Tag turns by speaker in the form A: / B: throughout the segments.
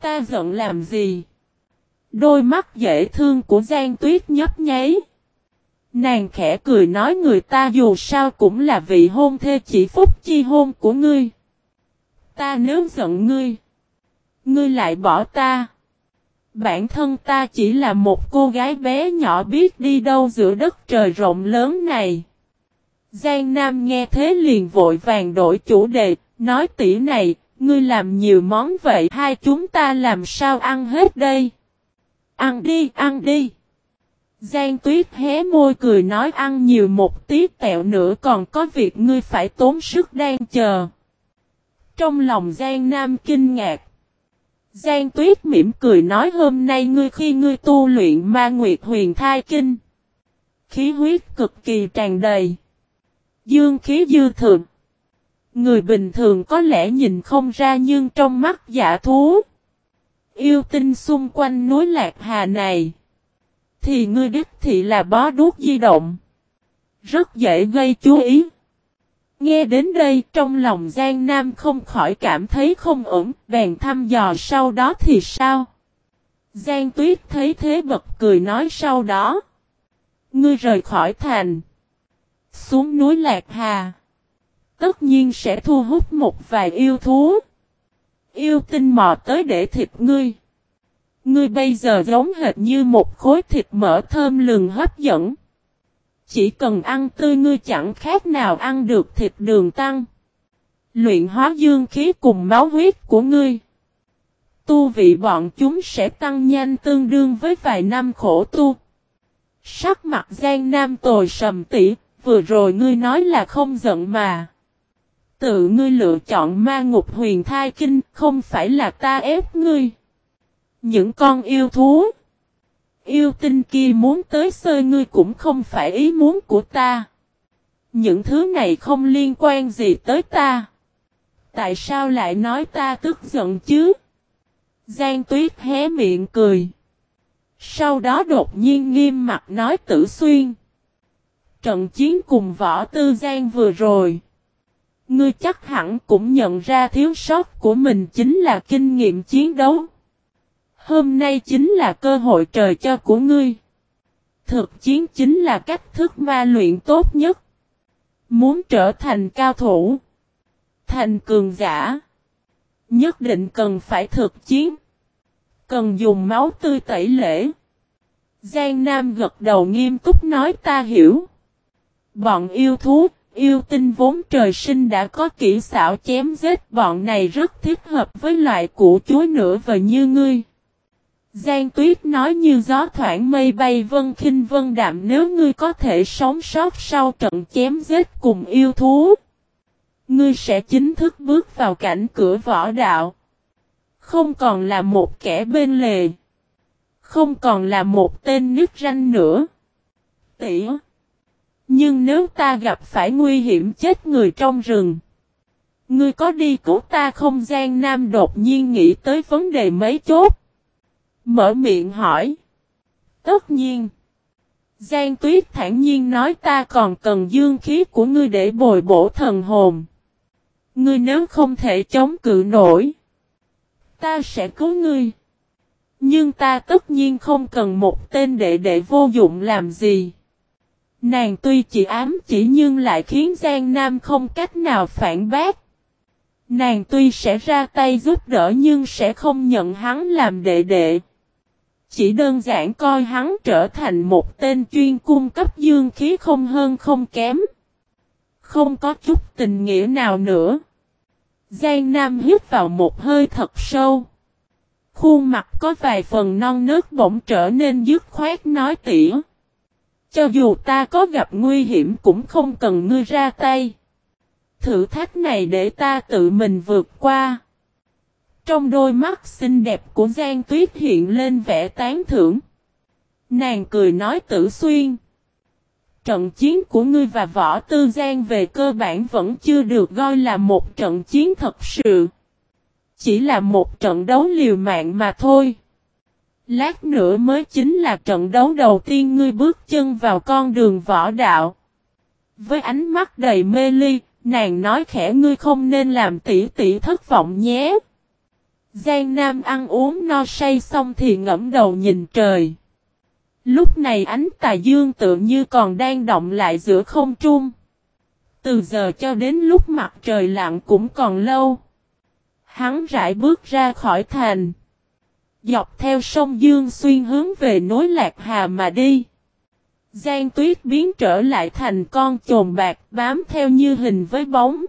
A: Ta giận làm gì? Đôi mắt dễ thương của Giang Tuyết nhấp nháy. Nàng khẽ cười nói người ta dù sao cũng là vị hôn thê chỉ phúc chi hôn của ngươi. Ta nếu giận ngươi, ngươi lại bỏ ta. Bản thân ta chỉ là một cô gái bé nhỏ biết đi đâu giữa đất trời rộng lớn này. Giang Nam nghe thế liền vội vàng đổi chủ đề, nói tỷ này, ngươi làm nhiều món vậy hai chúng ta làm sao ăn hết đây? Ăn đi, ăn đi. Giang Tuyết hé môi cười nói ăn nhiều một tí tẹo nữa còn có việc ngươi phải tốn sức đang chờ. Trong lòng Giang Nam kinh ngạc. Giang Tuyết mỉm cười nói hôm nay ngươi khi ngươi tu luyện ma nguyệt huyền thai kinh. Khí huyết cực kỳ tràn đầy. Dương khí dư thượng. Người bình thường có lẽ nhìn không ra nhưng trong mắt giả thú. Yêu tinh xung quanh núi Lạc Hà này. Thì ngươi đích thị là bó đuốc di động. Rất dễ gây chú ý. Nghe đến đây trong lòng Giang Nam không khỏi cảm thấy không ổn, bèn thăm dò sau đó thì sao? Giang Tuyết thấy thế bật cười nói sau đó. Ngươi rời khỏi thành. Xuống núi Lạc Hà. Tất nhiên sẽ thu hút một vài yêu thú. Yêu tinh mò tới để thịt ngươi. Ngươi bây giờ giống hệt như một khối thịt mỡ thơm lừng hấp dẫn. Chỉ cần ăn tươi ngươi chẳng khác nào ăn được thịt đường tăng. Luyện hóa dương khí cùng máu huyết của ngươi. Tu vị bọn chúng sẽ tăng nhanh tương đương với vài năm khổ tu. Sắc mặt Giang Nam tồi sầm tỉ, vừa rồi ngươi nói là không giận mà. Tự ngươi lựa chọn ma ngục huyền thai kinh, không phải là ta ép ngươi. Những con yêu thú. Yêu tinh kia muốn tới sơi ngươi cũng không phải ý muốn của ta. Những thứ này không liên quan gì tới ta. Tại sao lại nói ta tức giận chứ? Giang tuyết hé miệng cười. Sau đó đột nhiên nghiêm mặt nói tử xuyên. Trận chiến cùng võ tư Giang vừa rồi. Ngươi chắc hẳn cũng nhận ra thiếu sót của mình chính là kinh nghiệm chiến đấu. Hôm nay chính là cơ hội trời cho của ngươi. Thực chiến chính là cách thức ma luyện tốt nhất. Muốn trở thành cao thủ. Thành cường giả. Nhất định cần phải thực chiến. Cần dùng máu tươi tẩy lễ. Giang Nam gật đầu nghiêm túc nói ta hiểu. Bọn yêu thú, yêu tinh vốn trời sinh đã có kỹ xảo chém giết, bọn này rất thích hợp với loại củ chuối nữa và như ngươi. Giang Tuyết nói như gió thoảng mây bay vân khinh vân đạm, nếu ngươi có thể sống sót sau trận chém giết cùng yêu thú. Ngươi sẽ chính thức bước vào cảnh cửa võ đạo. Không còn là một kẻ bên lề. Không còn là một tên nước ranh nữa. Tỉa. Nhưng nếu ta gặp phải nguy hiểm chết người trong rừng. Ngươi có đi cứu ta không gian nam đột nhiên nghĩ tới vấn đề mấy chốt. Mở miệng hỏi. Tất nhiên. Giang tuyết thản nhiên nói ta còn cần dương khí của ngươi để bồi bổ thần hồn. Ngươi nếu không thể chống cự nổi. Ta sẽ cứu ngươi. Nhưng ta tất nhiên không cần một tên đệ đệ vô dụng làm gì. Nàng tuy chỉ ám chỉ nhưng lại khiến Giang Nam không cách nào phản bác. Nàng tuy sẽ ra tay giúp đỡ nhưng sẽ không nhận hắn làm đệ đệ. Chỉ đơn giản coi hắn trở thành một tên chuyên cung cấp dương khí không hơn không kém. Không có chút tình nghĩa nào nữa. Giang Nam hít vào một hơi thật sâu. Khuôn mặt có vài phần non nước bỗng trở nên dứt khoát nói tỉa. Cho dù ta có gặp nguy hiểm cũng không cần ngươi ra tay. Thử thách này để ta tự mình vượt qua. Trong đôi mắt xinh đẹp của Giang Tuyết hiện lên vẻ tán thưởng. Nàng cười nói tử xuyên. Trận chiến của ngươi và võ tư Giang về cơ bản vẫn chưa được gọi là một trận chiến thật sự. Chỉ là một trận đấu liều mạng mà thôi. Lát nữa mới chính là trận đấu đầu tiên ngươi bước chân vào con đường võ đạo. Với ánh mắt đầy mê ly, nàng nói khẽ ngươi không nên làm tỷ tỷ thất vọng nhé. Giang Nam ăn uống no say xong thì ngẫm đầu nhìn trời. Lúc này ánh tà dương tự như còn đang động lại giữa không trung. Từ giờ cho đến lúc mặt trời lặn cũng còn lâu. Hắn rải bước ra khỏi thành. Dọc theo sông Dương xuyên hướng về nối Lạc Hà mà đi. Giang tuyết biến trở lại thành con chồn bạc bám theo như hình với bóng.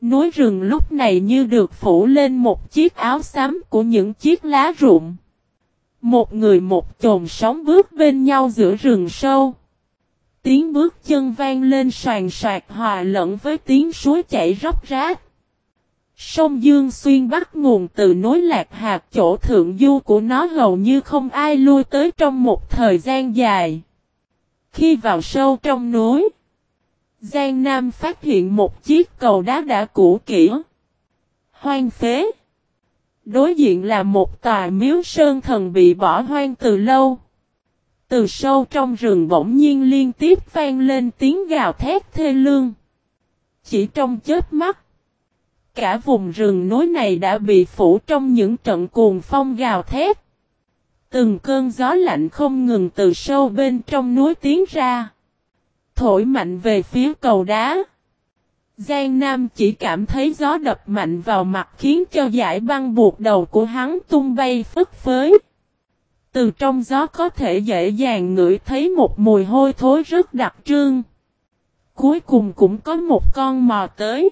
A: Núi rừng lúc này như được phủ lên một chiếc áo xám của những chiếc lá rụng. Một người một chồn sóng bước bên nhau giữa rừng sâu. Tiếng bước chân vang lên soàn soạt hòa lẫn với tiếng suối chảy róc rách. Sông Dương Xuyên bắt nguồn từ nối lạc hạt chỗ thượng du của nó hầu như không ai lui tới trong một thời gian dài. Khi vào sâu trong núi, Giang Nam phát hiện một chiếc cầu đá đã cũ kỹ. Hoang phế. Đối diện là một tòa miếu sơn thần bị bỏ hoang từ lâu. Từ sâu trong rừng bỗng nhiên liên tiếp vang lên tiếng gào thét thê lương. Chỉ trong chết mắt, cả vùng rừng núi này đã bị phủ trong những trận cuồng phong gào thét. Từng cơn gió lạnh không ngừng từ sâu bên trong núi tiến ra. Thổi mạnh về phía cầu đá. Giang Nam chỉ cảm thấy gió đập mạnh vào mặt khiến cho giải băng buộc đầu của hắn tung bay phất phới. Từ trong gió có thể dễ dàng ngửi thấy một mùi hôi thối rất đặc trưng. Cuối cùng cũng có một con mò tới.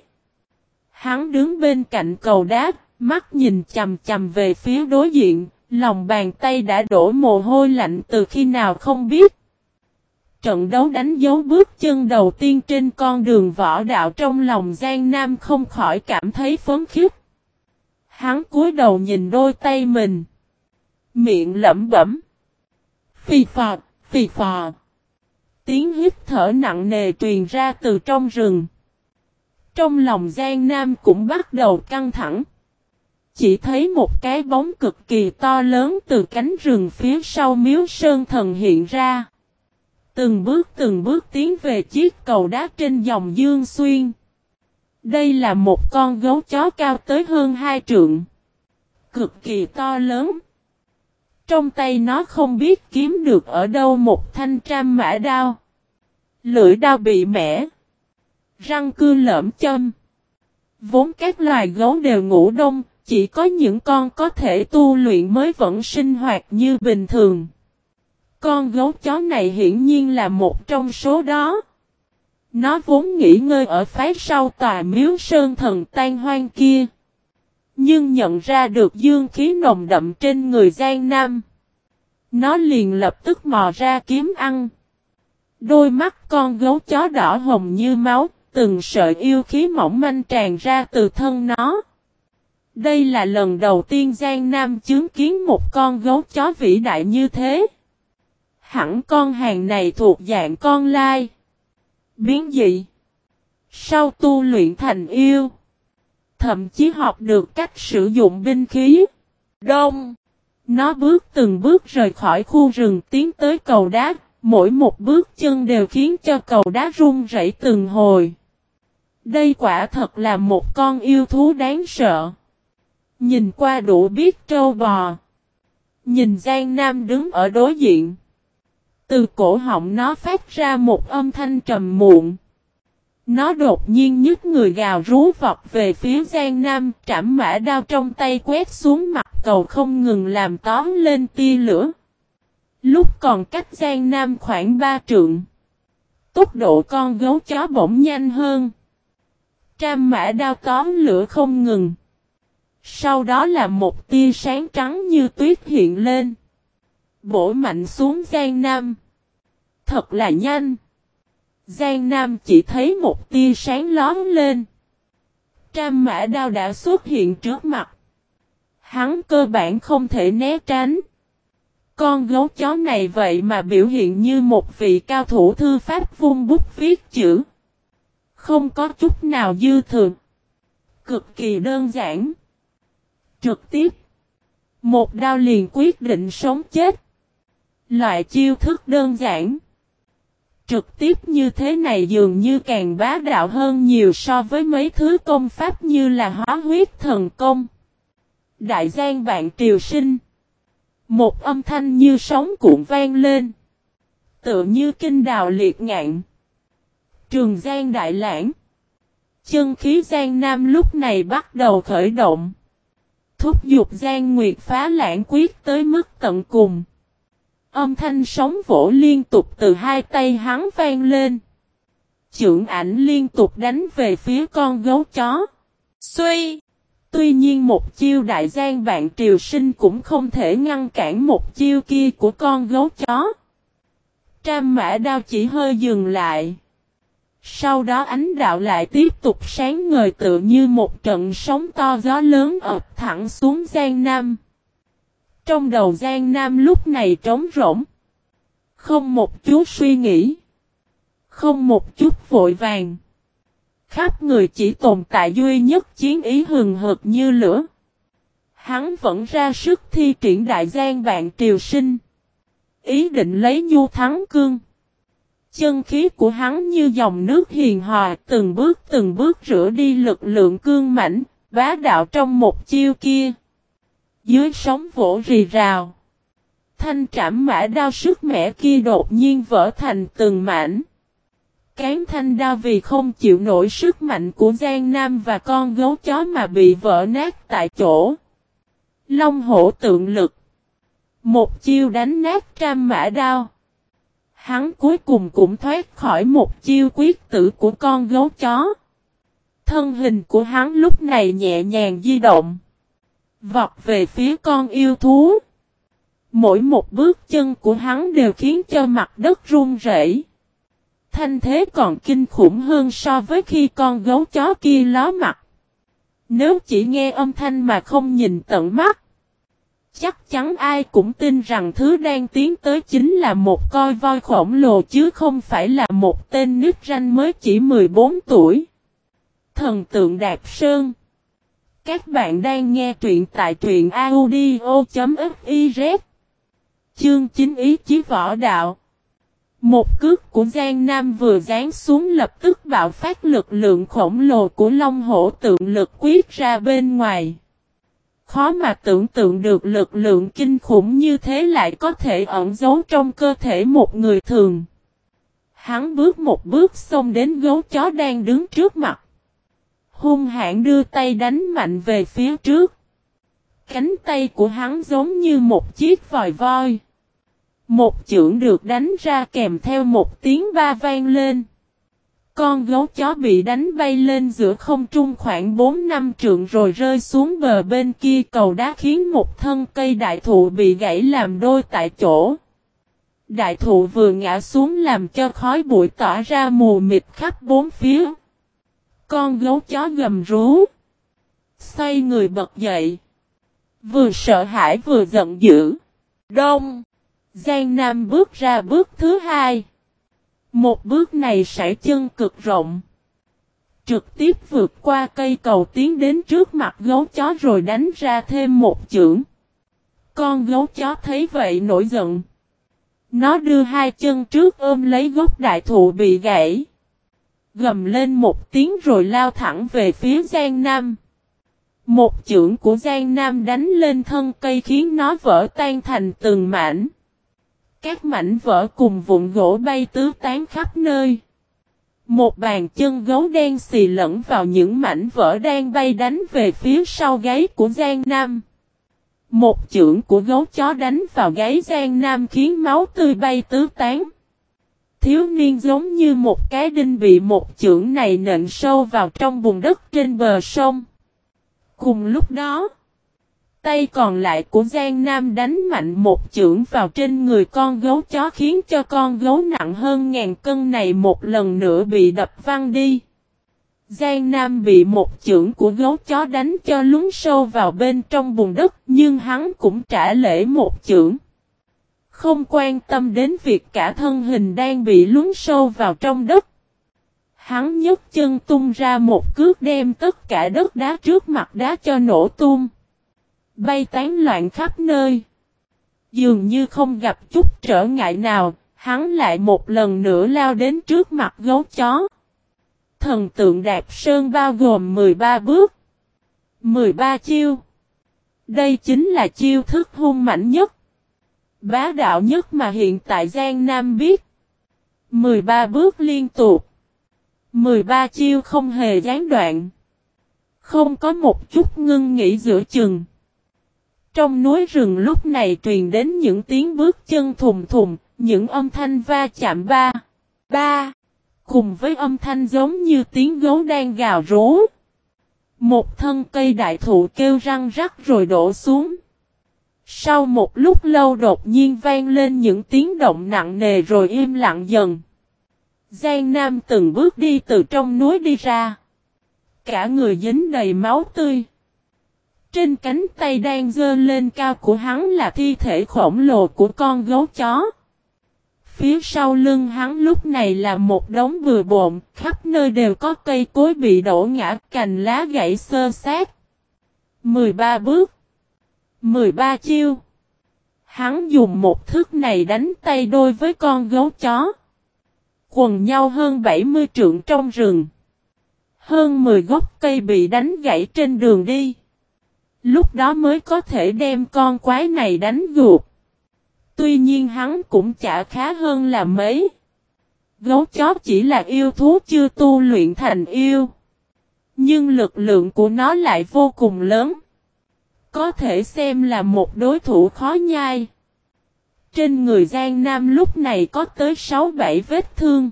A: Hắn đứng bên cạnh cầu đá, mắt nhìn chầm chầm về phía đối diện, lòng bàn tay đã đổ mồ hôi lạnh từ khi nào không biết. Trận đấu đánh dấu bước chân đầu tiên trên con đường võ đạo trong lòng Giang Nam không khỏi cảm thấy phấn khích. Hắn cúi đầu nhìn đôi tay mình. Miệng lẩm bẩm. Phì phò, phì phò. Tiếng hít thở nặng nề truyền ra từ trong rừng. Trong lòng Giang Nam cũng bắt đầu căng thẳng. Chỉ thấy một cái bóng cực kỳ to lớn từ cánh rừng phía sau miếu sơn thần hiện ra. Từng bước từng bước tiến về chiếc cầu đá trên dòng Dương Xuyên. Đây là một con gấu chó cao tới hơn hai trượng. Cực kỳ to lớn. Trong tay nó không biết kiếm được ở đâu một thanh trăm mã đao. Lưỡi đao bị mẻ. Răng cưa lởm châm. Vốn các loài gấu đều ngủ đông, chỉ có những con có thể tu luyện mới vẫn sinh hoạt như bình thường. Con gấu chó này hiển nhiên là một trong số đó. Nó vốn nghỉ ngơi ở phái sau tòa miếu sơn thần tan hoang kia. Nhưng nhận ra được dương khí nồng đậm trên người Giang Nam. Nó liền lập tức mò ra kiếm ăn. Đôi mắt con gấu chó đỏ hồng như máu, từng sợi yêu khí mỏng manh tràn ra từ thân nó. Đây là lần đầu tiên Giang Nam chứng kiến một con gấu chó vĩ đại như thế. Hẳn con hàng này thuộc dạng con lai. Biến dị. Sau tu luyện thành yêu. Thậm chí học được cách sử dụng binh khí. Đông. Nó bước từng bước rời khỏi khu rừng tiến tới cầu đá. Mỗi một bước chân đều khiến cho cầu đá rung rẩy từng hồi. Đây quả thật là một con yêu thú đáng sợ. Nhìn qua đủ biết trâu bò. Nhìn Giang Nam đứng ở đối diện. Từ cổ họng nó phát ra một âm thanh trầm muộn. Nó đột nhiên nhức người gào rú vọt về phía Giang Nam, trảm mã đao trong tay quét xuống mặt cầu không ngừng làm tóm lên tia lửa. Lúc còn cách Giang Nam khoảng ba trượng. Tốc độ con gấu chó bỗng nhanh hơn. Tram mã đao tóm lửa không ngừng. Sau đó là một tia sáng trắng như tuyết hiện lên. Bổ mạnh xuống Giang Nam. Thật là nhanh. Giang Nam chỉ thấy một tia sáng lón lên. Tram mã đao đã xuất hiện trước mặt. Hắn cơ bản không thể né tránh. Con gấu chó này vậy mà biểu hiện như một vị cao thủ thư pháp vung bút viết chữ. Không có chút nào dư thừa. Cực kỳ đơn giản. Trực tiếp. Một đao liền quyết định sống chết. Loại chiêu thức đơn giản. Trực tiếp như thế này dường như càng bá đạo hơn nhiều so với mấy thứ công pháp như là hóa huyết thần công. Đại giang vạn triều sinh. Một âm thanh như sóng cuộn vang lên. Tựa như kinh đào liệt ngạn. Trường Giang Đại Lãng. Chân khí Giang Nam lúc này bắt đầu khởi động. Thúc giục Giang Nguyệt phá lãng quyết tới mức tận cùng. Âm thanh sóng vỗ liên tục từ hai tay hắn vang lên. Chưởng ảnh liên tục đánh về phía con gấu chó. Xuy! Tuy nhiên một chiêu đại giang bạn triều sinh cũng không thể ngăn cản một chiêu kia của con gấu chó. Tram mã đao chỉ hơi dừng lại. Sau đó ánh đạo lại tiếp tục sáng ngời tự như một trận sóng to gió lớn ập thẳng xuống Giang Nam. Trong đầu Giang Nam lúc này trống rỗng. Không một chút suy nghĩ. Không một chút vội vàng. Khắp người chỉ tồn tại duy nhất chiến ý hừng hực như lửa. Hắn vẫn ra sức thi triển đại giang vạn triều sinh. Ý định lấy nhu thắng cương. Chân khí của hắn như dòng nước hiền hòa từng bước từng bước rửa đi lực lượng cương mãnh, bá đạo trong một chiêu kia. Dưới sóng vỗ rì rào. Thanh trảm mã đao sức mẻ kia đột nhiên vỡ thành từng mảnh. Cán thanh đao vì không chịu nổi sức mạnh của Giang Nam và con gấu chó mà bị vỡ nát tại chỗ. Long hổ tượng lực. Một chiêu đánh nát trăm mã đao. Hắn cuối cùng cũng thoát khỏi một chiêu quyết tử của con gấu chó. Thân hình của hắn lúc này nhẹ nhàng di động. Vọt về phía con yêu thú. Mỗi một bước chân của hắn đều khiến cho mặt đất run rẩy. Thanh thế còn kinh khủng hơn so với khi con gấu chó kia ló mặt. Nếu chỉ nghe âm thanh mà không nhìn tận mắt. Chắc chắn ai cũng tin rằng thứ đang tiến tới chính là một coi voi khổng lồ chứ không phải là một tên nước ranh mới chỉ 14 tuổi. Thần tượng Đạp Sơn Các bạn đang nghe truyện tại truyện audio.fif Chương 9 Ý chí võ đạo Một cước của Giang Nam vừa dán xuống lập tức bạo phát lực lượng khổng lồ của Long Hổ tượng lực quyết ra bên ngoài. Khó mà tưởng tượng được lực lượng kinh khủng như thế lại có thể ẩn giấu trong cơ thể một người thường. Hắn bước một bước xông đến gấu chó đang đứng trước mặt. Hung hãn đưa tay đánh mạnh về phía trước. Cánh tay của hắn giống như một chiếc vòi voi. Một chưởng được đánh ra kèm theo một tiếng ba vang lên. Con gấu chó bị đánh bay lên giữa không trung khoảng 4 năm trượng rồi rơi xuống bờ bên kia, cầu đá khiến một thân cây đại thụ bị gãy làm đôi tại chỗ. Đại thụ vừa ngã xuống làm cho khói bụi tỏa ra mù mịt khắp bốn phía. Con gấu chó gầm rú. Xoay người bật dậy. Vừa sợ hãi vừa giận dữ. Đông. Giang Nam bước ra bước thứ hai. Một bước này sải chân cực rộng. Trực tiếp vượt qua cây cầu tiến đến trước mặt gấu chó rồi đánh ra thêm một chưởng. Con gấu chó thấy vậy nổi giận. Nó đưa hai chân trước ôm lấy gốc đại thụ bị gãy. Gầm lên một tiếng rồi lao thẳng về phía Giang Nam. Một chưởng của Giang Nam đánh lên thân cây khiến nó vỡ tan thành từng mảnh. Các mảnh vỡ cùng vụn gỗ bay tứ tán khắp nơi. Một bàn chân gấu đen xì lẫn vào những mảnh vỡ đang bay đánh về phía sau gáy của Giang Nam. Một chưởng của gấu chó đánh vào gáy Giang Nam khiến máu tươi bay tứ tán. Thiếu niên giống như một cái đinh bị một chưởng này nện sâu vào trong bùn đất trên bờ sông. Cùng lúc đó, Tay còn lại của Giang Nam đánh mạnh một chưởng vào trên người con gấu chó khiến cho con gấu nặng hơn ngàn cân này một lần nữa bị đập văng đi. Giang Nam bị một chưởng của gấu chó đánh cho lún sâu vào bên trong bùn đất, nhưng hắn cũng trả lễ một chưởng. Không quan tâm đến việc cả thân hình đang bị lún sâu vào trong đất. Hắn nhấc chân tung ra một cước đem tất cả đất đá trước mặt đá cho nổ tung bay tán loạn khắp nơi. Dường như không gặp chút trở ngại nào, hắn lại một lần nữa lao đến trước mặt gấu chó. Thần tượng đạp sơn bao gồm 13 bước, 13 chiêu. Đây chính là chiêu thức hung mạnh nhất. Bá đạo nhất mà hiện tại Giang Nam biết. 13 bước liên tục. 13 chiêu không hề gián đoạn. Không có một chút ngưng nghỉ giữa chừng. Trong núi rừng lúc này truyền đến những tiếng bước chân thùng thùng, những âm thanh va chạm ba. Ba. Cùng với âm thanh giống như tiếng gấu đang gào rú. Một thân cây đại thụ kêu răng rắc rồi đổ xuống. Sau một lúc lâu đột nhiên vang lên những tiếng động nặng nề rồi im lặng dần. Giang Nam từng bước đi từ trong núi đi ra. Cả người dính đầy máu tươi. Trên cánh tay đang dơ lên cao của hắn là thi thể khổng lồ của con gấu chó. Phía sau lưng hắn lúc này là một đống vừa bộn, khắp nơi đều có cây cối bị đổ ngã, cành lá gãy sơ sát. 13 bước 13 chiêu Hắn dùng một thức này đánh tay đôi với con gấu chó. Quần nhau hơn 70 trượng trong rừng. Hơn 10 gốc cây bị đánh gãy trên đường đi. Lúc đó mới có thể đem con quái này đánh gục. Tuy nhiên hắn cũng chả khá hơn là mấy. Gấu chó chỉ là yêu thú chưa tu luyện thành yêu. Nhưng lực lượng của nó lại vô cùng lớn. Có thể xem là một đối thủ khó nhai. Trên người Giang Nam lúc này có tới 6-7 vết thương.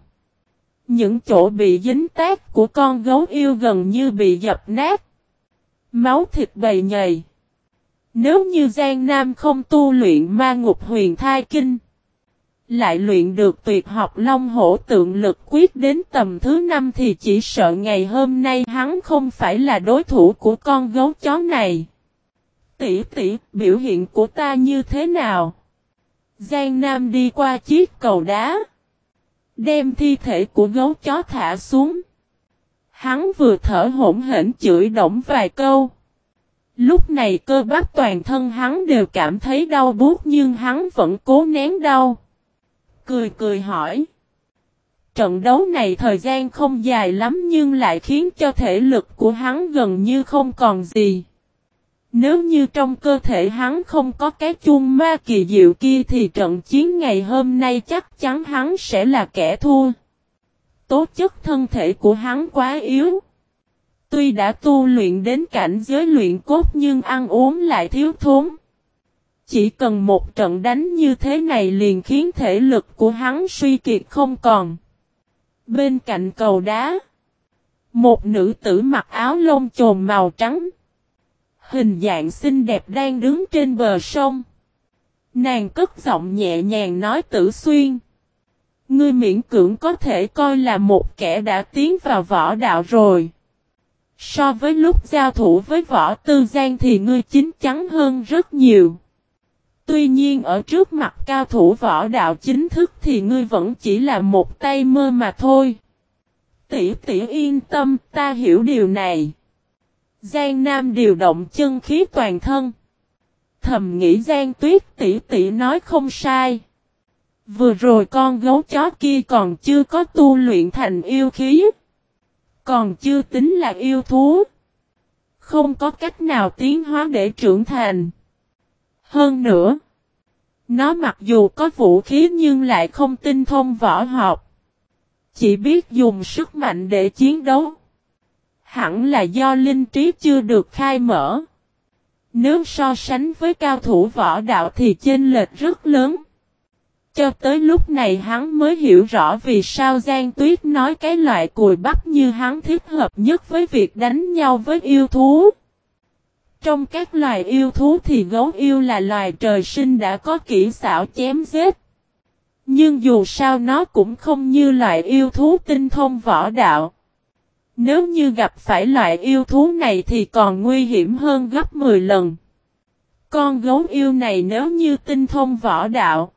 A: Những chỗ bị dính tác của con gấu yêu gần như bị dập nát. Máu thịt bầy nhầy. Nếu như Giang Nam không tu luyện ma ngục huyền thai kinh. Lại luyện được tuyệt học long hổ tượng lực quyết đến tầm thứ năm thì chỉ sợ ngày hôm nay hắn không phải là đối thủ của con gấu chó này. Tỷ tỷ, biểu hiện của ta như thế nào? Giang Nam đi qua chiếc cầu đá. Đem thi thể của gấu chó thả xuống. Hắn vừa thở hổn hển chửi động vài câu. Lúc này cơ bắp toàn thân hắn đều cảm thấy đau buốt nhưng hắn vẫn cố nén đau. Cười cười hỏi. Trận đấu này thời gian không dài lắm nhưng lại khiến cho thể lực của hắn gần như không còn gì. Nếu như trong cơ thể hắn không có cái chuông ma kỳ diệu kia thì trận chiến ngày hôm nay chắc chắn hắn sẽ là kẻ thua. Tố chất thân thể của hắn quá yếu. Tuy đã tu luyện đến cảnh giới luyện cốt nhưng ăn uống lại thiếu thốn. Chỉ cần một trận đánh như thế này liền khiến thể lực của hắn suy kiệt không còn. Bên cạnh cầu đá, một nữ tử mặc áo lông chồn màu trắng. Hình dạng xinh đẹp đang đứng trên bờ sông. Nàng cất giọng nhẹ nhàng nói tử xuyên. Ngươi miễn cưỡng có thể coi là một kẻ đã tiến vào võ đạo rồi. So với lúc giao thủ với võ tư gian thì ngươi chính chắn hơn rất nhiều. Tuy nhiên ở trước mặt cao thủ võ đạo chính thức thì ngươi vẫn chỉ là một tay mơ mà thôi. Tỷ tỷ yên tâm, ta hiểu điều này. Giang Nam điều động chân khí toàn thân. Thầm nghĩ Giang Tuyết tỷ tỷ nói không sai. Vừa rồi con gấu chó kia còn chưa có tu luyện thành yêu khí. Còn chưa tính là yêu thú. Không có cách nào tiến hóa để trưởng thành. Hơn nữa. Nó mặc dù có vũ khí nhưng lại không tinh thông võ học. Chỉ biết dùng sức mạnh để chiến đấu. Hẳn là do linh trí chưa được khai mở. Nếu so sánh với cao thủ võ đạo thì chênh lệch rất lớn. Cho tới lúc này hắn mới hiểu rõ vì sao Giang Tuyết nói cái loại cùi bắp như hắn thích hợp nhất với việc đánh nhau với yêu thú. Trong các loài yêu thú thì gấu yêu là loài trời sinh đã có kỹ xảo chém giết. Nhưng dù sao nó cũng không như loài yêu thú tinh thông võ đạo. Nếu như gặp phải loại yêu thú này thì còn nguy hiểm hơn gấp 10 lần. Con gấu yêu này nếu như tinh thông võ đạo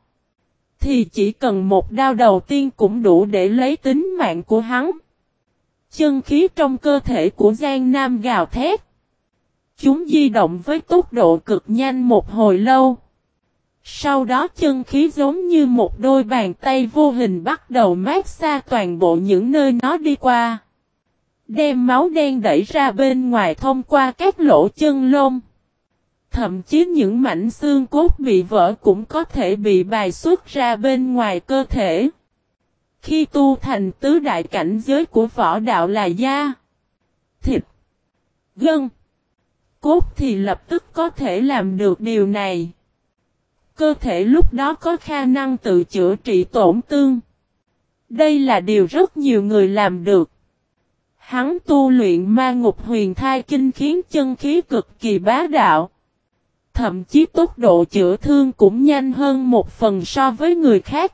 A: thì chỉ cần một đao đầu tiên cũng đủ để lấy tính mạng của hắn. Chân khí trong cơ thể của Giang Nam gào thét. Chúng di động với tốc độ cực nhanh một hồi lâu. Sau đó chân khí giống như một đôi bàn tay vô hình bắt đầu mát xa toàn bộ những nơi nó đi qua. Đem máu đen đẩy ra bên ngoài thông qua các lỗ chân lông. Thậm chí những mảnh xương cốt bị vỡ cũng có thể bị bài xuất ra bên ngoài cơ thể. Khi tu thành tứ đại cảnh giới của võ đạo là da, thịt, gân, cốt thì lập tức có thể làm được điều này. Cơ thể lúc đó có khả năng tự chữa trị tổn thương. Đây là điều rất nhiều người làm được. Hắn tu luyện ma ngục huyền thai kinh khiến chân khí cực kỳ bá đạo. Thậm chí tốc độ chữa thương cũng nhanh hơn một phần so với người khác.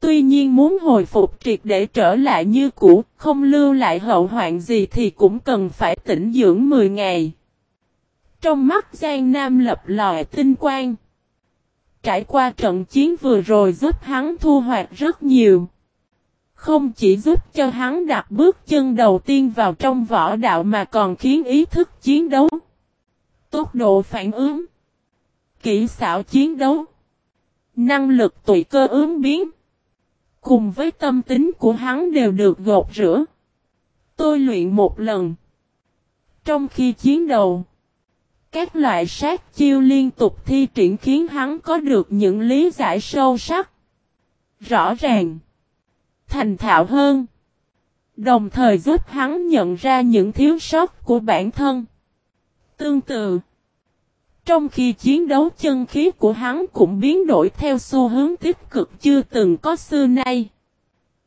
A: Tuy nhiên muốn hồi phục triệt để trở lại như cũ, không lưu lại hậu hoạn gì thì cũng cần phải tĩnh dưỡng 10 ngày. Trong mắt Giang Nam lập lòi tinh quang. Trải qua trận chiến vừa rồi giúp hắn thu hoạch rất nhiều. Không chỉ giúp cho hắn đặt bước chân đầu tiên vào trong võ đạo mà còn khiến ý thức chiến đấu, tốc độ phản ứng, kỹ xảo chiến đấu, năng lực tùy cơ ứng biến, cùng với tâm tính của hắn đều được gột rửa. Tôi luyện một lần. Trong khi chiến đấu, các loại sát chiêu liên tục thi triển khiến hắn có được những lý giải sâu sắc, rõ ràng thành thạo hơn. Đồng thời giúp hắn nhận ra những thiếu sót của bản thân. Tương tự, trong khi chiến đấu chân khí của hắn cũng biến đổi theo xu hướng tích cực chưa từng có xưa nay.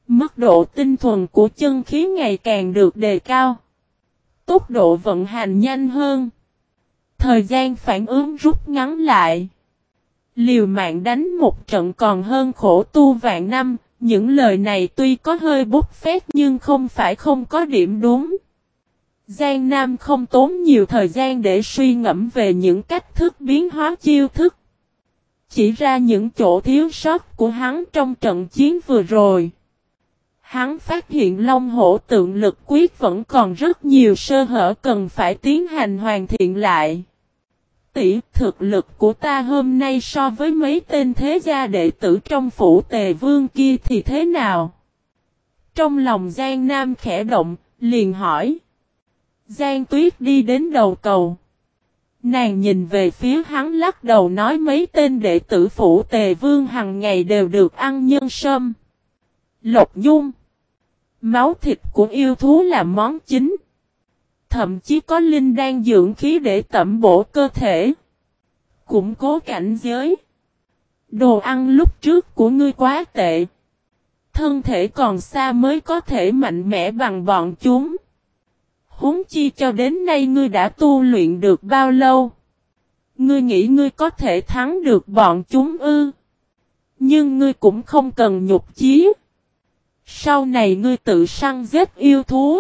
A: Mức độ tinh thuần của chân khí ngày càng được đề cao. Tốc độ vận hành nhanh hơn. Thời gian phản ứng rút ngắn lại. Liều mạng đánh một trận còn hơn khổ tu vạn năm, những lời này tuy có hơi bút phét nhưng không phải không có điểm đúng. Giang Nam không tốn nhiều thời gian để suy ngẫm về những cách thức biến hóa chiêu thức. Chỉ ra những chỗ thiếu sót của hắn trong trận chiến vừa rồi. Hắn phát hiện Long Hổ tượng lực quyết vẫn còn rất nhiều sơ hở cần phải tiến hành hoàn thiện lại tỷ thực lực của ta hôm nay so với mấy tên thế gia đệ tử trong phủ tề vương kia thì thế nào? Trong lòng Giang Nam khẽ động, liền hỏi. Giang Tuyết đi đến đầu cầu. Nàng nhìn về phía hắn lắc đầu nói mấy tên đệ tử phủ tề vương hằng ngày đều được ăn nhân sâm. Lộc nhung. Máu thịt của yêu thú là món chính thậm chí có linh đang dưỡng khí để tẩm bổ cơ thể. Củng cố cảnh giới. Đồ ăn lúc trước của ngươi quá tệ. Thân thể còn xa mới có thể mạnh mẽ bằng bọn chúng. Huống chi cho đến nay ngươi đã tu luyện được bao lâu? Ngươi nghĩ ngươi có thể thắng được bọn chúng ư? Nhưng ngươi cũng không cần nhục chí. Sau này ngươi tự săn giết yêu thú.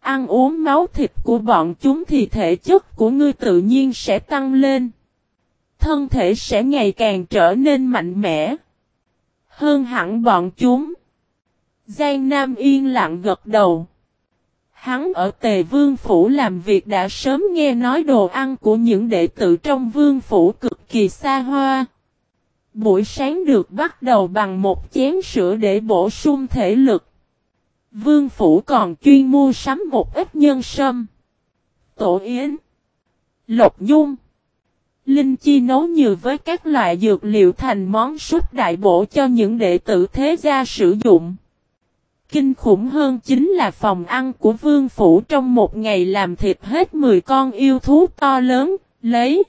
A: Ăn uống máu thịt của bọn chúng thì thể chất của ngươi tự nhiên sẽ tăng lên. Thân thể sẽ ngày càng trở nên mạnh mẽ. Hơn hẳn bọn chúng. Giang Nam yên lặng gật đầu. Hắn ở Tề Vương Phủ làm việc đã sớm nghe nói đồ ăn của những đệ tử trong Vương Phủ cực kỳ xa hoa. Buổi sáng được bắt đầu bằng một chén sữa để bổ sung thể lực. Vương Phủ còn chuyên mua sắm một ít nhân sâm. Tổ yến. Lộc nhung. Linh chi nấu như với các loại dược liệu thành món súp đại bổ cho những đệ tử thế gia sử dụng. Kinh khủng hơn chính là phòng ăn của vương phủ trong một ngày làm thịt hết 10 con yêu thú to lớn, lấy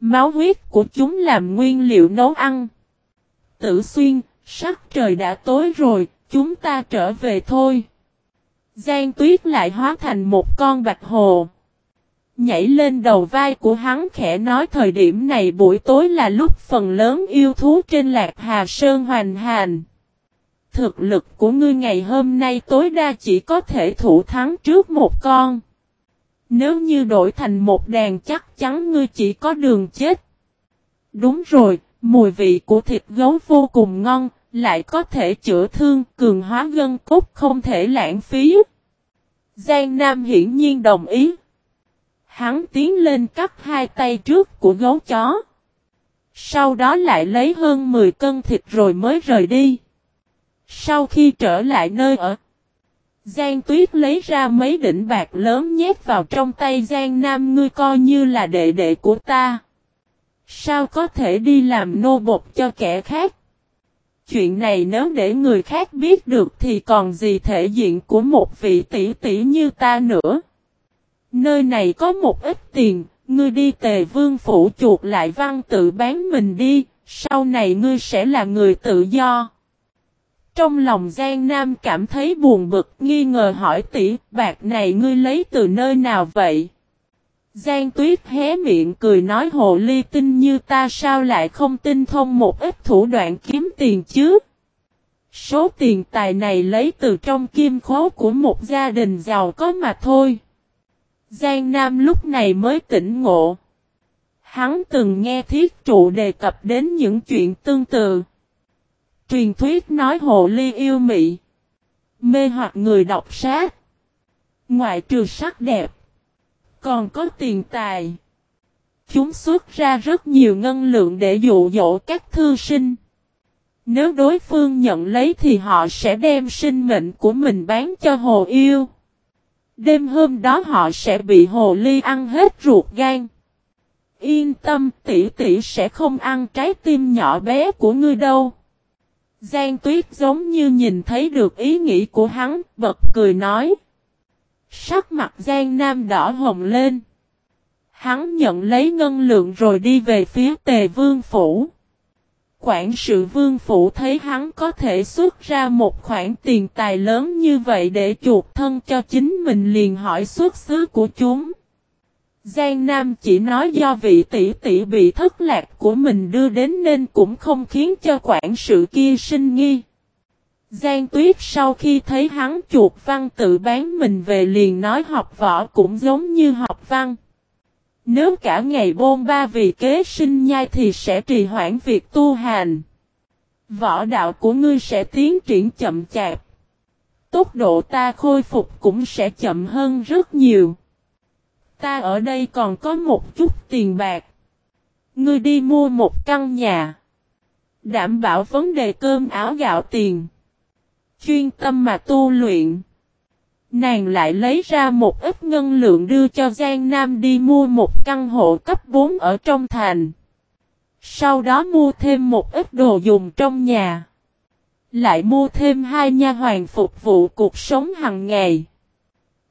A: máu huyết của chúng làm nguyên liệu nấu ăn. Tử xuyên, sắc trời đã tối rồi, Chúng ta trở về thôi. Giang tuyết lại hóa thành một con bạch hồ. Nhảy lên đầu vai của hắn khẽ nói thời điểm này buổi tối là lúc phần lớn yêu thú trên lạc Hà Sơn hoành hành. Thực lực của ngươi ngày hôm nay tối đa chỉ có thể thủ thắng trước một con. Nếu như đổi thành một đàn chắc chắn ngươi chỉ có đường chết. Đúng rồi, mùi vị của thịt gấu vô cùng ngon, lại có thể chữa thương, cường hóa gân cốt không thể lãng phí. Giang Nam hiển nhiên đồng ý. Hắn tiến lên cắt hai tay trước của gấu chó. Sau đó lại lấy hơn 10 cân thịt rồi mới rời đi. Sau khi trở lại nơi ở, Giang Tuyết lấy ra mấy đỉnh bạc lớn nhét vào trong tay Giang Nam ngươi coi như là đệ đệ của ta. Sao có thể đi làm nô bột cho kẻ khác? Chuyện này nếu để người khác biết được thì còn gì thể diện của một vị tỷ tỷ như ta nữa. Nơi này có một ít tiền, ngươi đi tề vương phủ chuột lại văn tự bán mình đi, sau này ngươi sẽ là người tự do. Trong lòng Giang Nam cảm thấy buồn bực, nghi ngờ hỏi tỷ, bạc này ngươi lấy từ nơi nào vậy? Giang Tuyết hé miệng cười nói, hồ ly tinh như ta, sao lại không tin thông một ít thủ đoạn kiếm tiền chứ? Số tiền tài này lấy từ trong kim khố của một gia đình giàu có mà thôi. Giang Nam lúc này mới tỉnh ngộ. Hắn từng nghe thiết trụ đề cập đến những chuyện tương tự. Truyền thuyết nói hồ ly yêu mị. Mê hoặc người đọc sát. Ngoại trừ sắc đẹp. Còn có tiền tài. Chúng xuất ra rất nhiều ngân lượng để dụ dỗ các thư sinh. Nếu đối phương nhận lấy thì họ sẽ đem sinh mệnh của mình bán cho hồ yêu. Đêm hôm đó họ sẽ bị hồ ly ăn hết ruột gan. Yên tâm, tỷ tỷ sẽ không ăn trái tim nhỏ bé của ngươi đâu. Giang tuyết giống như nhìn thấy được ý nghĩ của hắn, bật cười nói. Sắc mặt Giang Nam đỏ hồng lên. Hắn nhận lấy ngân lượng rồi đi về phía tề vương phủ. Quản sự vương phủ thấy hắn có thể xuất ra một khoản tiền tài lớn như vậy để chuộc thân cho chính mình liền hỏi xuất xứ của chúng. Giang Nam chỉ nói do vị tỷ tỷ bị thất lạc của mình đưa đến nên cũng không khiến cho quản sự kia sinh nghi. Giang Tuyết sau khi thấy hắn chuột văn tự bán mình về liền nói học võ cũng giống như học văn. Nếu cả ngày bôn ba vì kế sinh nhai thì sẽ trì hoãn việc tu hành. Võ đạo của ngươi sẽ tiến triển chậm chạp. Tốc độ ta khôi phục cũng sẽ chậm hơn rất nhiều. Ta ở đây còn có một chút tiền bạc. Ngươi đi mua một căn nhà. Đảm bảo vấn đề cơm áo gạo tiền. Chuyên tâm mà tu luyện. Nàng lại lấy ra một ít ngân lượng đưa cho Giang Nam đi mua một căn hộ cấp 4 ở trong thành. Sau đó mua thêm một ít đồ dùng trong nhà. Lại mua thêm hai nha hoàn phục vụ cuộc sống hàng ngày.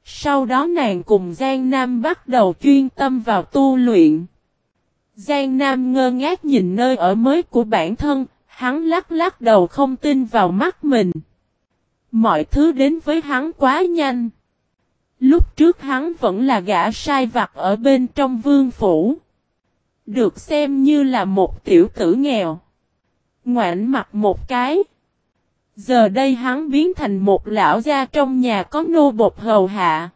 A: Sau đó nàng cùng Giang Nam bắt đầu chuyên tâm vào tu luyện. Giang Nam ngơ ngác nhìn nơi ở mới của bản thân, hắn lắc lắc đầu không tin vào mắt mình. Mọi thứ đến với hắn quá nhanh. Lúc trước hắn vẫn là gã sai vặt ở bên trong vương phủ. Được xem như là một tiểu tử nghèo. Ngoãn mặt một cái. Giờ đây hắn biến thành một lão gia trong nhà có nô bột hầu hạ.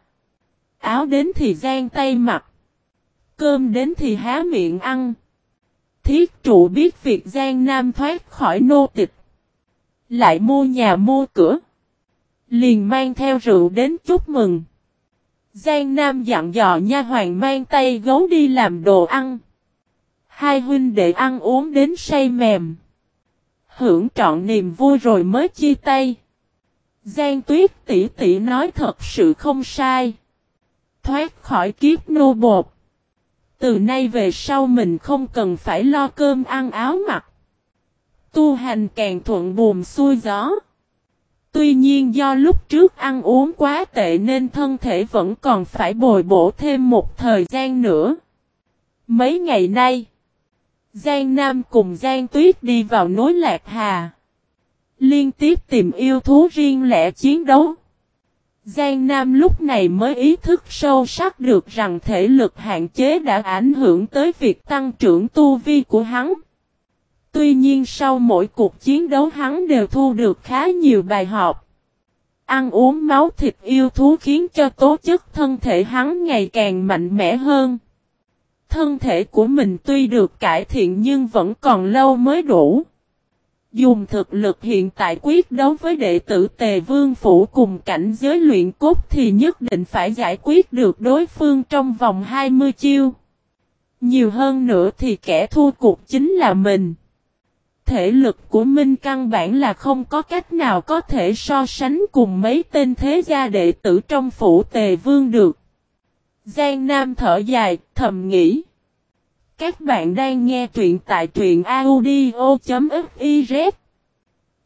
A: Áo đến thì gian tay mặc. Cơm đến thì há miệng ăn. Thiết trụ biết việc gian Nam thoát khỏi nô tịch. Lại mua nhà mua cửa. Liền mang theo rượu đến chúc mừng. Giang Nam dặn dò nha hoàng mang tay gấu đi làm đồ ăn. Hai huynh đệ ăn uống đến say mềm. Hưởng trọn niềm vui rồi mới chia tay. Giang tuyết tỷ tỷ nói thật sự không sai. Thoát khỏi kiếp nô bột. Từ nay về sau mình không cần phải lo cơm ăn áo mặc. Tu hành càng thuận buồm xuôi gió. Tuy nhiên do lúc trước ăn uống quá tệ nên thân thể vẫn còn phải bồi bổ thêm một thời gian nữa. Mấy ngày nay, Giang Nam cùng Giang Tuyết đi vào núi Lạc Hà. Liên tiếp tìm yêu thú riêng lẻ chiến đấu. Giang Nam lúc này mới ý thức sâu sắc được rằng thể lực hạn chế đã ảnh hưởng tới việc tăng trưởng tu vi của hắn. Tuy nhiên sau mỗi cuộc chiến đấu hắn đều thu được khá nhiều bài học. Ăn uống máu thịt yêu thú khiến cho tố chất thân thể hắn ngày càng mạnh mẽ hơn. Thân thể của mình tuy được cải thiện nhưng vẫn còn lâu mới đủ. Dùng thực lực hiện tại quyết đấu với đệ tử Tề Vương Phủ cùng cảnh giới luyện cốt thì nhất định phải giải quyết được đối phương trong vòng 20 chiêu. Nhiều hơn nữa thì kẻ thua cuộc chính là mình. thể lực của Minh căn bản là không có cách nào có thể so sánh cùng mấy tên thế gia đệ tử trong phủ tề vương được. Giang Nam thở dài, thầm nghĩ. Các bạn đang nghe truyện tại truyện audio.fiz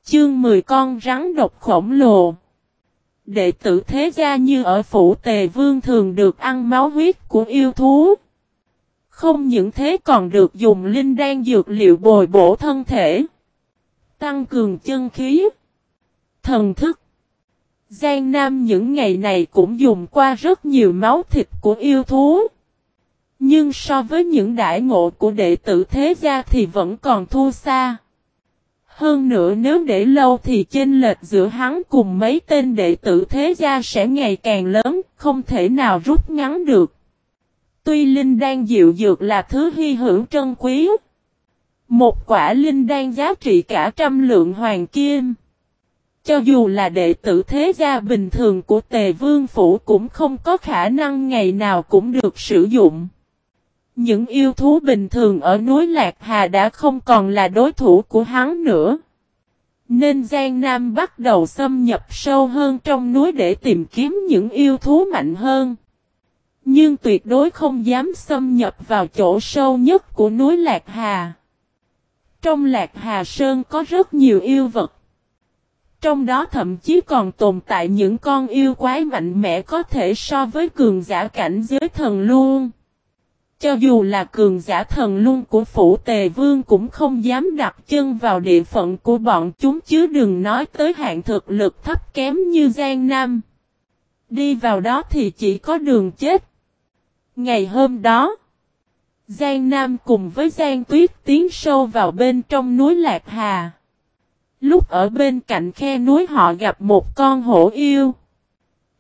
A: Chương 10 con rắn độc khổng lồ Đệ tử thế gia như ở phủ tề vương thường được ăn máu huyết của yêu thú. Không những thế còn được dùng linh đan dược liệu bồi bổ thân thể. Tăng cường chân khí. Thần thức. Giang Nam những ngày này cũng dùng qua rất nhiều máu thịt của yêu thú. Nhưng so với những đại ngộ của đệ tử thế gia thì vẫn còn thua xa. Hơn nữa nếu để lâu thì chênh lệch giữa hắn cùng mấy tên đệ tử thế gia sẽ ngày càng lớn, không thể nào rút ngắn được. Tuy linh đan dịu dược là thứ hy hữu trân quý. Một quả linh đan giá trị cả trăm lượng hoàng kim. Cho dù là đệ tử thế gia bình thường của tề vương phủ cũng không có khả năng ngày nào cũng được sử dụng. Những yêu thú bình thường ở núi Lạc Hà đã không còn là đối thủ của hắn nữa. Nên Giang Nam bắt đầu xâm nhập sâu hơn trong núi để tìm kiếm những yêu thú mạnh hơn. Nhưng tuyệt đối không dám xâm nhập vào chỗ sâu nhất của núi Lạc Hà. Trong Lạc Hà Sơn có rất nhiều yêu vật. Trong đó thậm chí còn tồn tại những con yêu quái mạnh mẽ có thể so với cường giả cảnh giới thần luôn. Cho dù là cường giả thần luôn của phủ tề vương cũng không dám đặt chân vào địa phận của bọn chúng chứ đừng nói tới hạng thực lực thấp kém như Giang Nam. Đi vào đó thì chỉ có đường chết. Ngày hôm đó, Giang Nam cùng với Giang Tuyết tiến sâu vào bên trong núi Lạc Hà. Lúc ở bên cạnh khe núi họ gặp một con hổ yêu.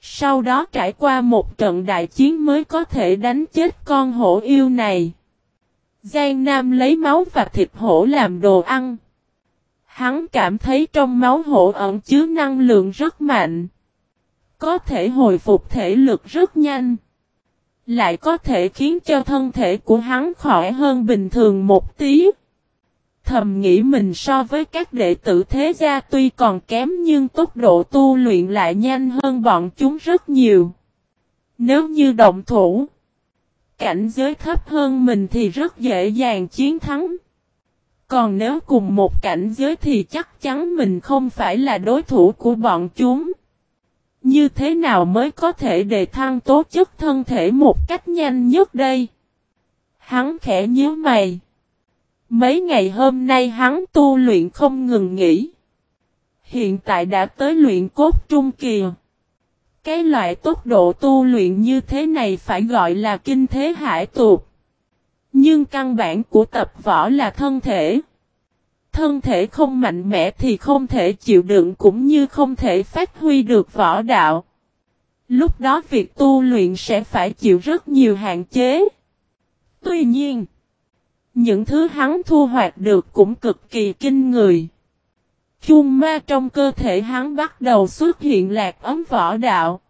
A: Sau đó trải qua một trận đại chiến mới có thể đánh chết con hổ yêu này. Giang Nam lấy máu và thịt hổ làm đồ ăn. Hắn cảm thấy trong máu hổ ẩn chứa năng lượng rất mạnh. Có thể hồi phục thể lực rất nhanh. Lại có thể khiến cho thân thể của hắn khỏe hơn bình thường một tí. Thầm nghĩ mình so với các đệ tử thế gia tuy còn kém nhưng tốc độ tu luyện lại nhanh hơn bọn chúng rất nhiều. Nếu như động thủ, cảnh giới thấp hơn mình thì rất dễ dàng chiến thắng. Còn nếu cùng một cảnh giới thì chắc chắn mình không phải là đối thủ của bọn chúng. Như thế nào mới có thể đề thăng tố chất thân thể một cách nhanh nhất đây? Hắn khẽ nhíu mày. Mấy ngày hôm nay hắn tu luyện không ngừng nghỉ. Hiện tại đã tới luyện cốt trung kỳ. Cái loại tốc độ tu luyện như thế này phải gọi là kinh thế hải tuột. Nhưng căn bản của tập võ là thân thể. Thân thể không mạnh mẽ thì không thể chịu đựng cũng như không thể phát huy được võ đạo. Lúc đó việc tu luyện sẽ phải chịu rất nhiều hạn chế. Tuy nhiên, những thứ hắn thu hoạch được cũng cực kỳ kinh người. Chung ma trong cơ thể hắn bắt đầu xuất hiện lạc ấm võ đạo.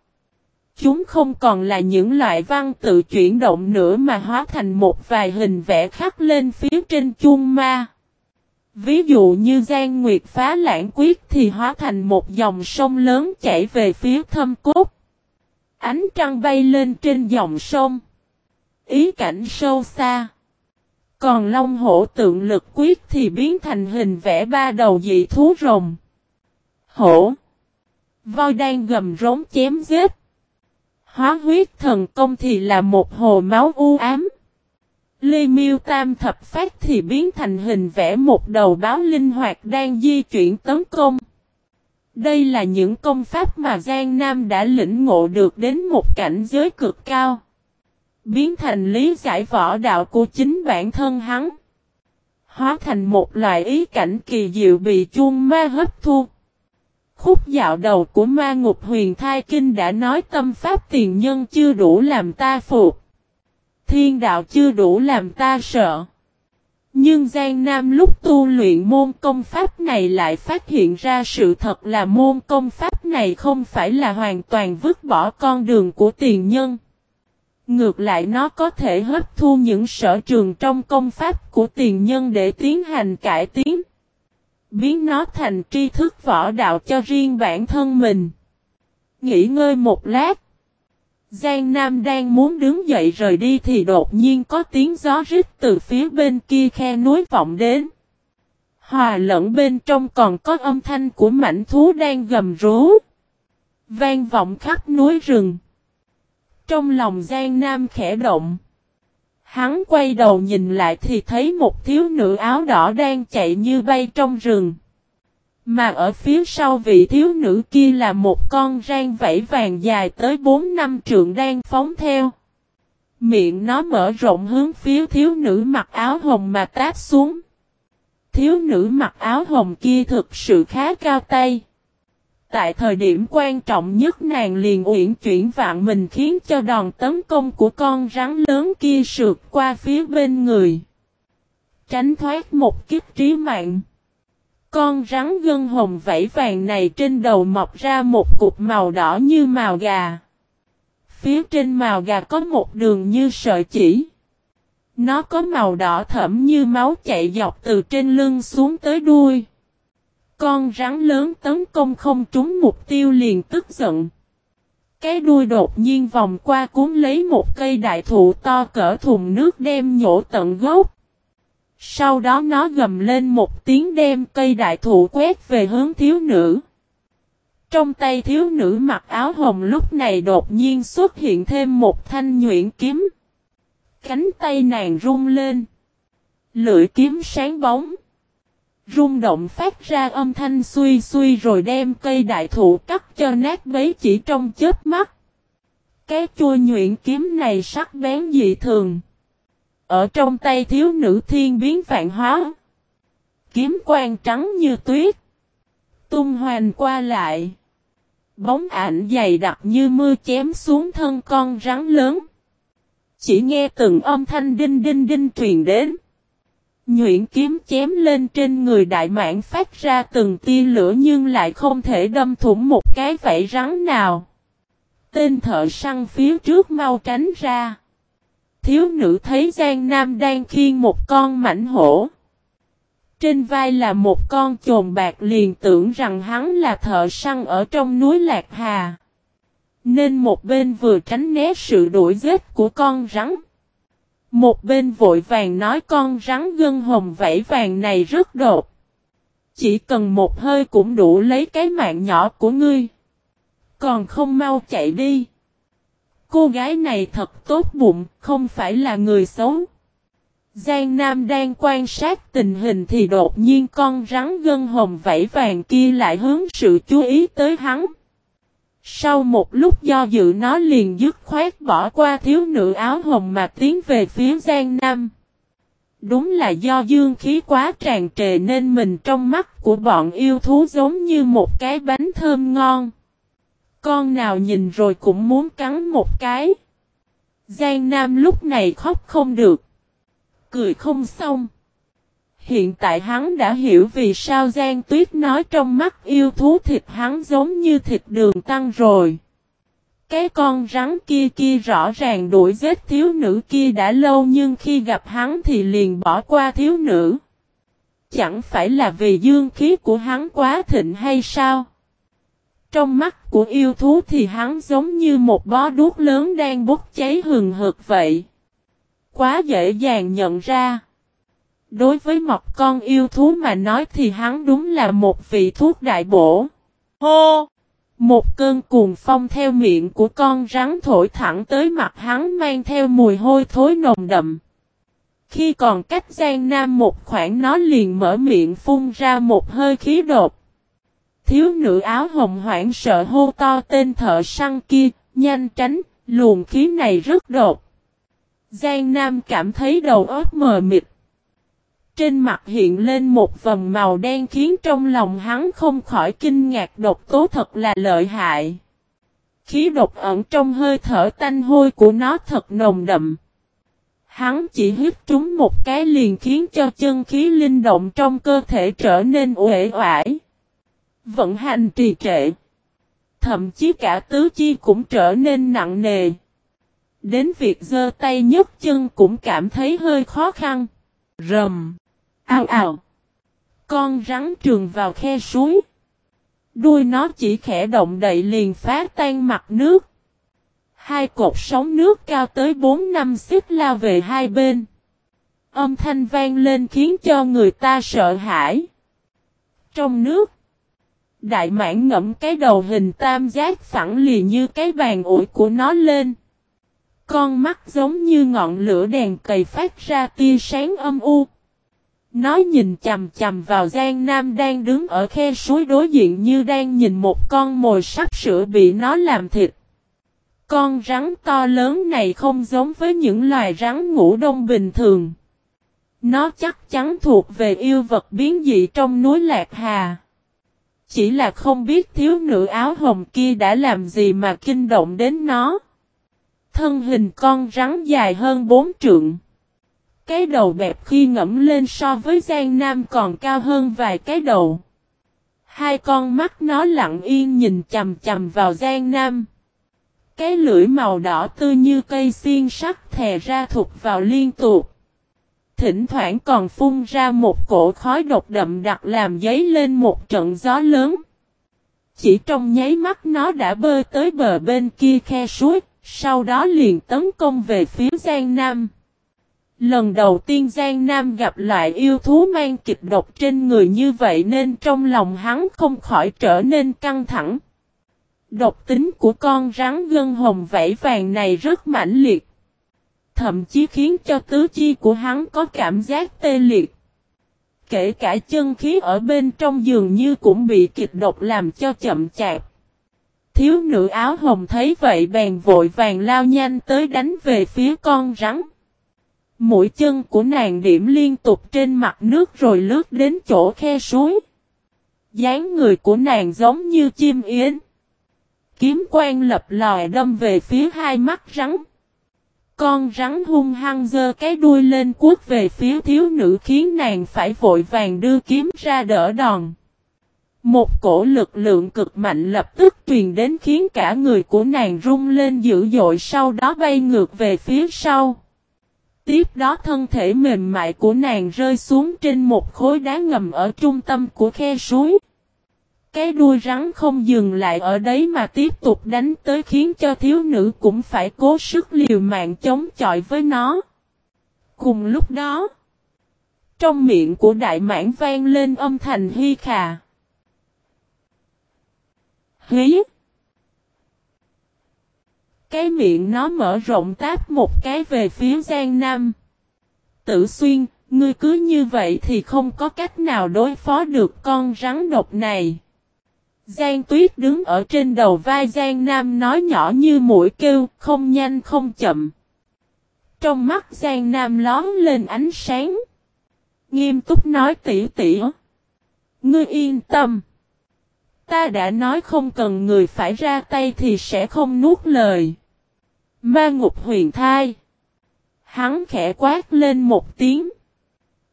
A: Chúng không còn là những loại văn tự chuyển động nữa mà hóa thành một vài hình vẽ khắc lên phía trên chung ma. Ví dụ như Giang Nguyệt phá lãng quyết thì hóa thành một dòng sông lớn chảy về phía thâm cốt. Ánh trăng bay lên trên dòng sông. Ý cảnh sâu xa. Còn long hổ tượng lực quyết thì biến thành hình vẽ ba đầu dị thú rồng. Hổ. Voi đang gầm rống chém giết. Hóa huyết thần công thì là một hồ máu u ám. ly Miêu Tam thập phát thì biến thành hình vẽ một đầu báo linh hoạt đang di chuyển tấn công. Đây là những công pháp mà Giang Nam đã lĩnh ngộ được đến một cảnh giới cực cao biến thành lý giải võ đạo của chính bản thân hắn. Hóa thành một loại ý cảnh kỳ diệu bị chuông ma hấp thu. Khúc dạo đầu của ma ngục huyền thai kinh đã nói tâm pháp tiền nhân chưa đủ làm ta phục. Thiên đạo chưa đủ làm ta sợ. Nhưng Giang Nam lúc tu luyện môn công pháp này lại phát hiện ra sự thật là môn công pháp này không phải là hoàn toàn vứt bỏ con đường của tiền nhân. Ngược lại nó có thể hấp thu những sở trường trong công pháp của tiền nhân để tiến hành cải tiến. Biến nó thành tri thức võ đạo cho riêng bản thân mình. Nghỉ ngơi một lát. Giang Nam đang muốn đứng dậy rời đi thì đột nhiên có tiếng gió rít từ phía bên kia khe núi vọng đến. Hòa lẫn bên trong còn có âm thanh của mảnh thú đang gầm rú. Vang vọng khắp núi rừng. Trong lòng Giang Nam khẽ động. Hắn quay đầu nhìn lại thì thấy một thiếu nữ áo đỏ đang chạy như bay trong rừng. Mà ở phía sau vị thiếu nữ kia là một con rang vẫy vàng dài tới 4 năm trượng đang phóng theo. Miệng nó mở rộng hướng phía thiếu nữ mặc áo hồng mà táp xuống. Thiếu nữ mặc áo hồng kia thực sự khá cao tay. Tại thời điểm quan trọng nhất nàng liền uyển chuyển vạn mình khiến cho đòn tấn công của con rắn lớn kia sượt qua phía bên người. Tránh thoát một kiếp trí mạng. Con rắn gân hồng vẫy vàng này trên đầu mọc ra một cục màu đỏ như màu gà. Phía trên màu gà có một đường như sợi chỉ. Nó có màu đỏ thẫm như máu chạy dọc từ trên lưng xuống tới đuôi. Con rắn lớn tấn công không trúng mục tiêu liền tức giận. Cái đuôi đột nhiên vòng qua cuốn lấy một cây đại thụ to cỡ thùng nước đem nhổ tận gốc. Sau đó nó gầm lên một tiếng đem cây đại thụ quét về hướng thiếu nữ. Trong tay thiếu nữ mặc áo hồng lúc này đột nhiên xuất hiện thêm một thanh nhuyễn kiếm. Cánh tay nàng rung lên. Lưỡi kiếm sáng bóng. Rung động phát ra âm thanh suy suy rồi đem cây đại thụ cắt cho nát bấy chỉ trong chết mắt. Cái chua nhuyễn kiếm này sắc bén dị thường. Ở trong tay thiếu nữ thiên biến vạn hóa. Kiếm quang trắng như tuyết. Tung hoành qua lại. Bóng ảnh dày đặc như mưa chém xuống thân con rắn lớn. Chỉ nghe từng âm thanh đinh đinh đinh truyền đến. Nhuyễn kiếm chém lên trên người đại mãn phát ra từng tia lửa nhưng lại không thể đâm thủng một cái vảy rắn nào. Tên thợ săn phía trước mau tránh ra. Thiếu nữ thấy Giang Nam đang khiêng một con mảnh hổ. Trên vai là một con chồn bạc liền tưởng rằng hắn là thợ săn ở trong núi Lạc Hà. Nên một bên vừa tránh né sự đuổi giết của con rắn. Một bên vội vàng nói con rắn gân hồng vẫy vàng này rất đột. Chỉ cần một hơi cũng đủ lấy cái mạng nhỏ của ngươi. Còn không mau chạy đi. Cô gái này thật tốt bụng, không phải là người xấu. Giang Nam đang quan sát tình hình thì đột nhiên con rắn gân hồng vẫy vàng kia lại hướng sự chú ý tới hắn. Sau một lúc do dự nó liền dứt khoát bỏ qua thiếu nữ áo hồng mà tiến về phía Giang Nam. Đúng là do dương khí quá tràn trề nên mình trong mắt của bọn yêu thú giống như một cái bánh thơm ngon. Con nào nhìn rồi cũng muốn cắn một cái. Giang Nam lúc này khóc không được. Cười không xong. Hiện tại hắn đã hiểu vì sao Giang Tuyết nói trong mắt yêu thú thịt hắn giống như thịt đường tăng rồi. Cái con rắn kia kia rõ ràng đuổi giết thiếu nữ kia đã lâu nhưng khi gặp hắn thì liền bỏ qua thiếu nữ. Chẳng phải là vì dương khí của hắn quá thịnh hay sao? Trong mắt của yêu thú thì hắn giống như một bó đuốc lớn đang bốc cháy hừng hực vậy. Quá dễ dàng nhận ra. Đối với mọc con yêu thú mà nói thì hắn đúng là một vị thuốc đại bổ. Hô! Một cơn cuồng phong theo miệng của con rắn thổi thẳng tới mặt hắn mang theo mùi hôi thối nồng đậm. Khi còn cách Giang Nam một khoảng nó liền mở miệng phun ra một hơi khí đột. Thiếu nữ áo hồng hoảng sợ hô to tên thợ săn kia, nhanh tránh, luồng khí này rất đột. Giang Nam cảm thấy đầu óc mờ mịt. Trên mặt hiện lên một vầng màu đen khiến trong lòng hắn không khỏi kinh ngạc, độc tố thật là lợi hại. Khí độc ẩn trong hơi thở tanh hôi của nó thật nồng đậm. Hắn chỉ hít trúng một cái liền khiến cho chân khí linh động trong cơ thể trở nên uể oải. Vận hành trì trệ. Thậm chí cả tứ chi cũng trở nên nặng nề. Đến việc giơ tay nhấc chân cũng cảm thấy hơi khó khăn. Rầm. Ao ào. Con rắn trường vào khe suối. Đuôi nó chỉ khẽ động đậy liền phá tan mặt nước. Hai cột sóng nước cao tới 4 năm xích lao về hai bên. Âm thanh vang lên khiến cho người ta sợ hãi. Trong nước, đại mãn ngẫm cái đầu hình tam giác phẳng lì như cái bàn ủi của nó lên. Con mắt giống như ngọn lửa đèn cầy phát ra tia sáng âm u. Nó nhìn chầm chầm vào Giang Nam đang đứng ở khe suối đối diện như đang nhìn một con mồi sắp sửa bị nó làm thịt. Con rắn to lớn này không giống với những loài rắn ngủ đông bình thường. Nó chắc chắn thuộc về yêu vật biến dị trong núi Lạc Hà. Chỉ là không biết thiếu nữ áo hồng kia đã làm gì mà kinh động đến nó. Thân hình con rắn dài hơn bốn trượng. Cái đầu bẹp khi ngẫm lên so với Giang Nam còn cao hơn vài cái đầu. Hai con mắt nó lặng yên nhìn chầm chầm vào Giang Nam. Cái lưỡi màu đỏ tươi như cây xiên sắt thè ra thụt vào liên tục. Thỉnh thoảng còn phun ra một cổ khói độc đậm đặc làm giấy lên một trận gió lớn. Chỉ trong nháy mắt nó đã bơi tới bờ bên kia khe suối, sau đó liền tấn công về phía Giang Nam. Lần đầu tiên Giang Nam gặp lại yêu thú mang kịch độc trên người như vậy nên trong lòng hắn không khỏi trở nên căng thẳng. Độc tính của con rắn gân hồng vảy vàng này rất mãnh liệt. Thậm chí khiến cho tứ chi của hắn có cảm giác tê liệt. Kể cả chân khí ở bên trong giường như cũng bị kịch độc làm cho chậm chạp. Thiếu nữ áo hồng thấy vậy bèn vội vàng lao nhanh tới đánh về phía con rắn. Mũi chân của nàng điểm liên tục trên mặt nước rồi lướt đến chỗ khe suối. dáng người của nàng giống như chim yến. Kiếm quan lập lòi đâm về phía hai mắt rắn. Con rắn hung hăng dơ cái đuôi lên quất về phía thiếu nữ khiến nàng phải vội vàng đưa kiếm ra đỡ đòn. Một cổ lực lượng cực mạnh lập tức truyền đến khiến cả người của nàng rung lên dữ dội sau đó bay ngược về phía sau. Tiếp đó thân thể mềm mại của nàng rơi xuống trên một khối đá ngầm ở trung tâm của khe suối. Cái đuôi rắn không dừng lại ở đấy mà tiếp tục đánh tới khiến cho thiếu nữ cũng phải cố sức liều mạng chống chọi với nó. Cùng lúc đó, trong miệng của đại mãn vang lên âm thanh hy khà. Hí! Cái miệng nó mở rộng táp một cái về phía Giang Nam. Tử xuyên, ngươi cứ như vậy thì không có cách nào đối phó được con rắn độc này. Giang Tuyết đứng ở trên đầu vai Giang Nam nói nhỏ như mũi kêu, không nhanh không chậm. Trong mắt Giang Nam lón lên ánh sáng. Nghiêm túc nói tỉ tỉ. Ngươi yên tâm. Ta đã nói không cần người phải ra tay thì sẽ không nuốt lời. Ma ngục huyền thai. Hắn khẽ quát lên một tiếng.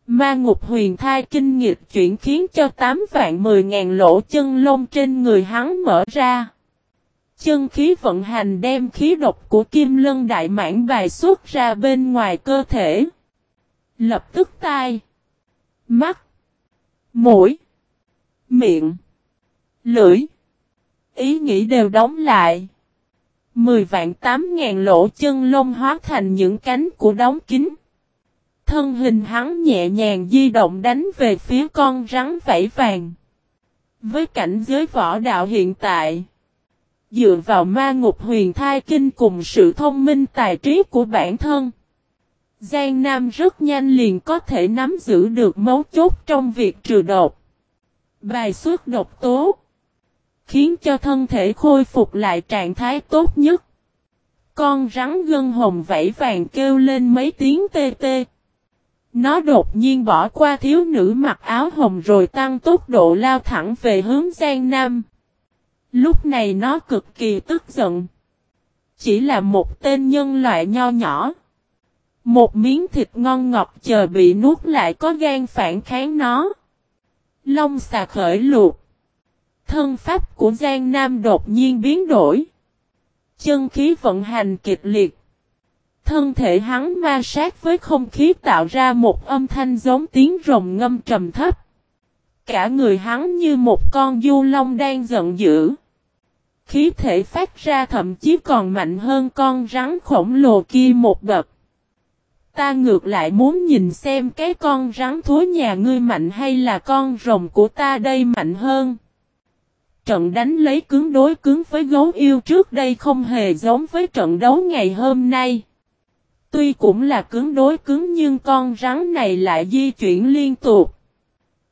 A: Ma ngục huyền thai kinh nghịch chuyển khiến cho 8 vạn 10 ngàn lỗ chân lông trên người hắn mở ra. Chân khí vận hành đem khí độc của kim lân đại mãn bài xuất ra bên ngoài cơ thể. Lập tức tai, mắt, mũi, miệng, lưỡi, ý nghĩ đều đóng lại. Mười vạn tám ngàn lỗ chân lông hóa thành những cánh của đóng kín. Thân hình hắn nhẹ nhàng di động đánh về phía con rắn vảy vàng. Với cảnh giới võ đạo hiện tại, dựa vào ma ngục huyền thai kinh cùng sự thông minh tài trí của bản thân, Giang Nam rất nhanh liền có thể nắm giữ được mấu chốt trong việc trừ độc. Bài xuất độc tố khiến cho thân thể khôi phục lại trạng thái tốt nhất. Con rắn gân hồng vẫy vàng kêu lên mấy tiếng tê tê. Nó đột nhiên bỏ qua thiếu nữ mặc áo hồng rồi tăng tốc độ lao thẳng về hướng Giang Nam. Lúc này nó cực kỳ tức giận. Chỉ là một tên nhân loại nho nhỏ. Một miếng thịt ngon ngọt chờ bị nuốt lại có gan phản kháng nó. Long xà khởi luộc. Thân pháp của Giang Nam đột nhiên biến đổi. Chân khí vận hành kịch liệt. Thân thể hắn ma sát với không khí tạo ra một âm thanh giống tiếng rồng ngâm trầm thấp. cả người hắn như một con du long đang giận dữ. Khí thể phát ra thậm chí còn mạnh hơn con rắn khổng lồ kia một bậc. Ta ngược lại muốn nhìn xem cái con rắn thú nhà ngươi mạnh hay là con rồng của ta đây mạnh hơn. Trận đánh lấy cứng đối cứng với gấu yêu trước đây không hề giống với trận đấu ngày hôm nay. Tuy cũng là cứng đối cứng nhưng con rắn này lại di chuyển liên tục.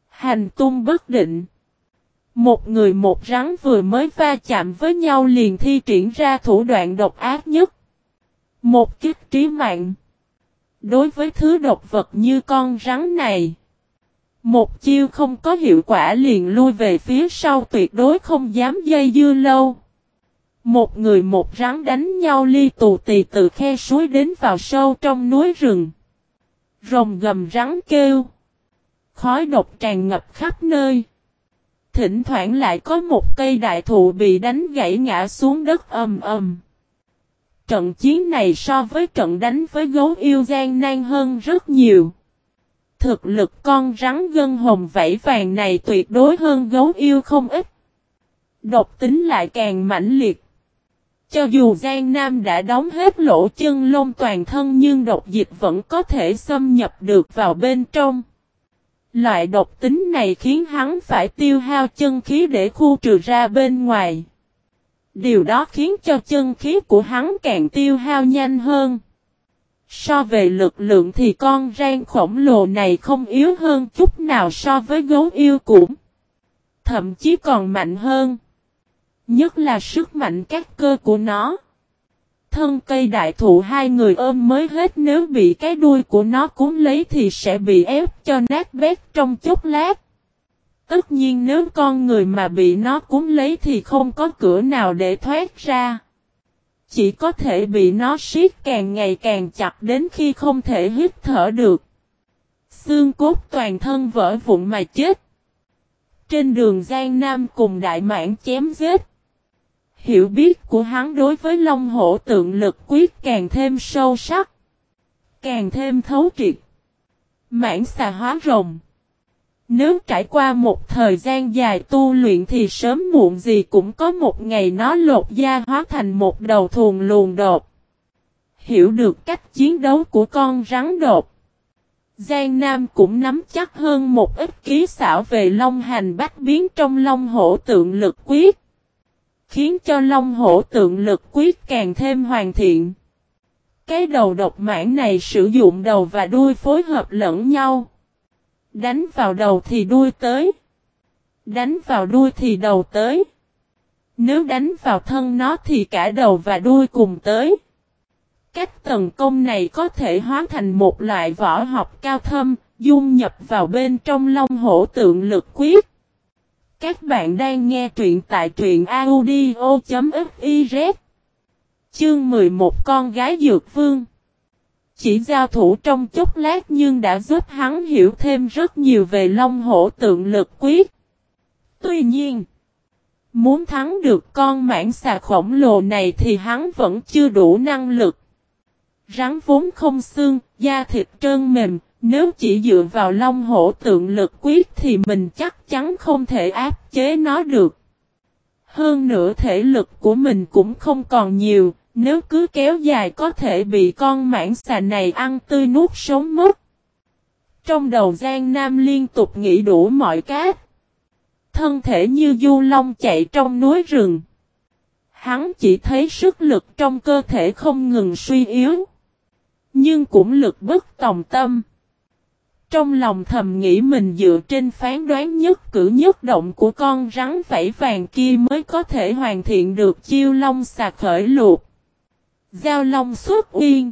A: Hành tung bất định. Một người một rắn vừa mới va chạm với nhau liền thi triển ra thủ đoạn độc ác nhất. Một kích trí mạng. Đối với thứ độc vật như con rắn này. Một chiêu không có hiệu quả liền lui về phía sau tuyệt đối không dám dây dưa lâu. Một người một rắn đánh nhau ly tù tì từ khe suối đến vào sâu trong núi rừng. Rồng gầm rắn kêu. Khói độc tràn ngập khắp nơi. Thỉnh thoảng lại có một cây đại thụ bị đánh gãy ngã xuống đất ầm ầm. Trận chiến này so với trận đánh với gấu yêu gian nan hơn rất nhiều. Thực lực con rắn gân hồng vảy vàng này tuyệt đối hơn gấu yêu không ít. Độc tính lại càng mãnh liệt. Cho dù Giang Nam đã đóng hết lỗ chân lông toàn thân nhưng độc dịch vẫn có thể xâm nhập được vào bên trong. Loại độc tính này khiến hắn phải tiêu hao chân khí để khu trừ ra bên ngoài. Điều đó khiến cho chân khí của hắn càng tiêu hao nhanh hơn. So về lực lượng thì con rang khổng lồ này không yếu hơn chút nào so với gấu yêu cũng. Thậm chí còn mạnh hơn. Nhất là sức mạnh các cơ của nó. Thân cây đại thụ hai người ôm mới hết nếu bị cái đuôi của nó cuốn lấy thì sẽ bị ép cho nát bét trong chốc lát. Tất nhiên nếu con người mà bị nó cuốn lấy thì không có cửa nào để thoát ra. Chỉ có thể bị nó siết càng ngày càng chặt đến khi không thể hít thở được. Xương cốt toàn thân vỡ vụn mà chết. Trên đường Giang Nam cùng đại mãn chém giết. Hiểu biết của hắn đối với Long Hổ tượng lực quyết càng thêm sâu sắc. Càng thêm thấu triệt. Mãn xà hóa rồng. Nếu trải qua một thời gian dài tu luyện thì sớm muộn gì cũng có một ngày nó lột da hóa thành một đầu thùn luồn đột. Hiểu được cách chiến đấu của con rắn đột. Giang Nam cũng nắm chắc hơn một ít ký xảo về long hành bách biến trong long hổ tượng lực quyết. Khiến cho long hổ tượng lực quyết càng thêm hoàn thiện. Cái đầu độc mãn này sử dụng đầu và đuôi phối hợp lẫn nhau. Đánh vào đầu thì đuôi tới. Đánh vào đuôi thì đầu tới. Nếu đánh vào thân nó thì cả đầu và đuôi cùng tới. Cách tấn công này có thể hóa thành một loại võ học cao thâm, dung nhập vào bên trong long hổ tượng lực quyết. Các bạn đang nghe truyện tại truyện audio.fiz Chương 11 Con gái Dược Vương chỉ giao thủ trong chốc lát nhưng đã giúp hắn hiểu thêm rất nhiều về Long Hổ tượng lực quyết. Tuy nhiên, muốn thắng được con mãng xà khổng lồ này thì hắn vẫn chưa đủ năng lực. Rắn vốn không xương, da thịt trơn mềm, nếu chỉ dựa vào Long Hổ tượng lực quyết thì mình chắc chắn không thể áp chế nó được. Hơn nữa thể lực của mình cũng không còn nhiều, nếu cứ kéo dài có thể bị con mãng xà này ăn tươi nuốt sống mất. Trong đầu Giang Nam liên tục nghĩ đủ mọi cách. Thân thể như du long chạy trong núi rừng. Hắn chỉ thấy sức lực trong cơ thể không ngừng suy yếu. Nhưng cũng lực bất tòng tâm. Trong lòng thầm nghĩ mình dựa trên phán đoán nhất cử nhất động của con rắn vẫy vàng kia mới có thể hoàn thiện được chiêu long xà khởi luộc. Giao Long xuất uyên.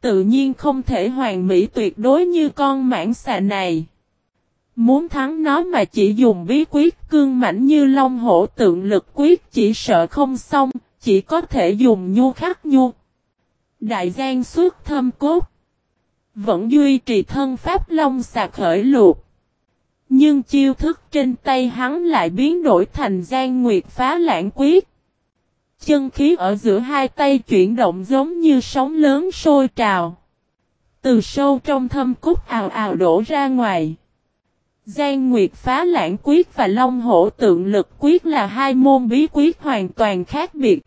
A: Tự nhiên không thể hoàn mỹ tuyệt đối như con mãng xà này. Muốn thắng nó mà chỉ dùng bí quyết cương mảnh như long hổ tượng lực quyết chỉ sợ không xong, chỉ có thể dùng nhu khắc nhu. Đại giang xuất thâm cốt. Vẫn duy trì thân pháp long xà khởi luộc. Nhưng chiêu thức trên tay hắn lại biến đổi thành gian nguyệt phá lãng quyết. Chân khí ở giữa hai tay chuyển động giống như sóng lớn sôi trào. Từ sâu trong thâm cúc ào ào đổ ra ngoài. Giang Nguyệt phá lãng quyết và Long hổ tượng lực quyết là hai môn bí quyết hoàn toàn khác biệt.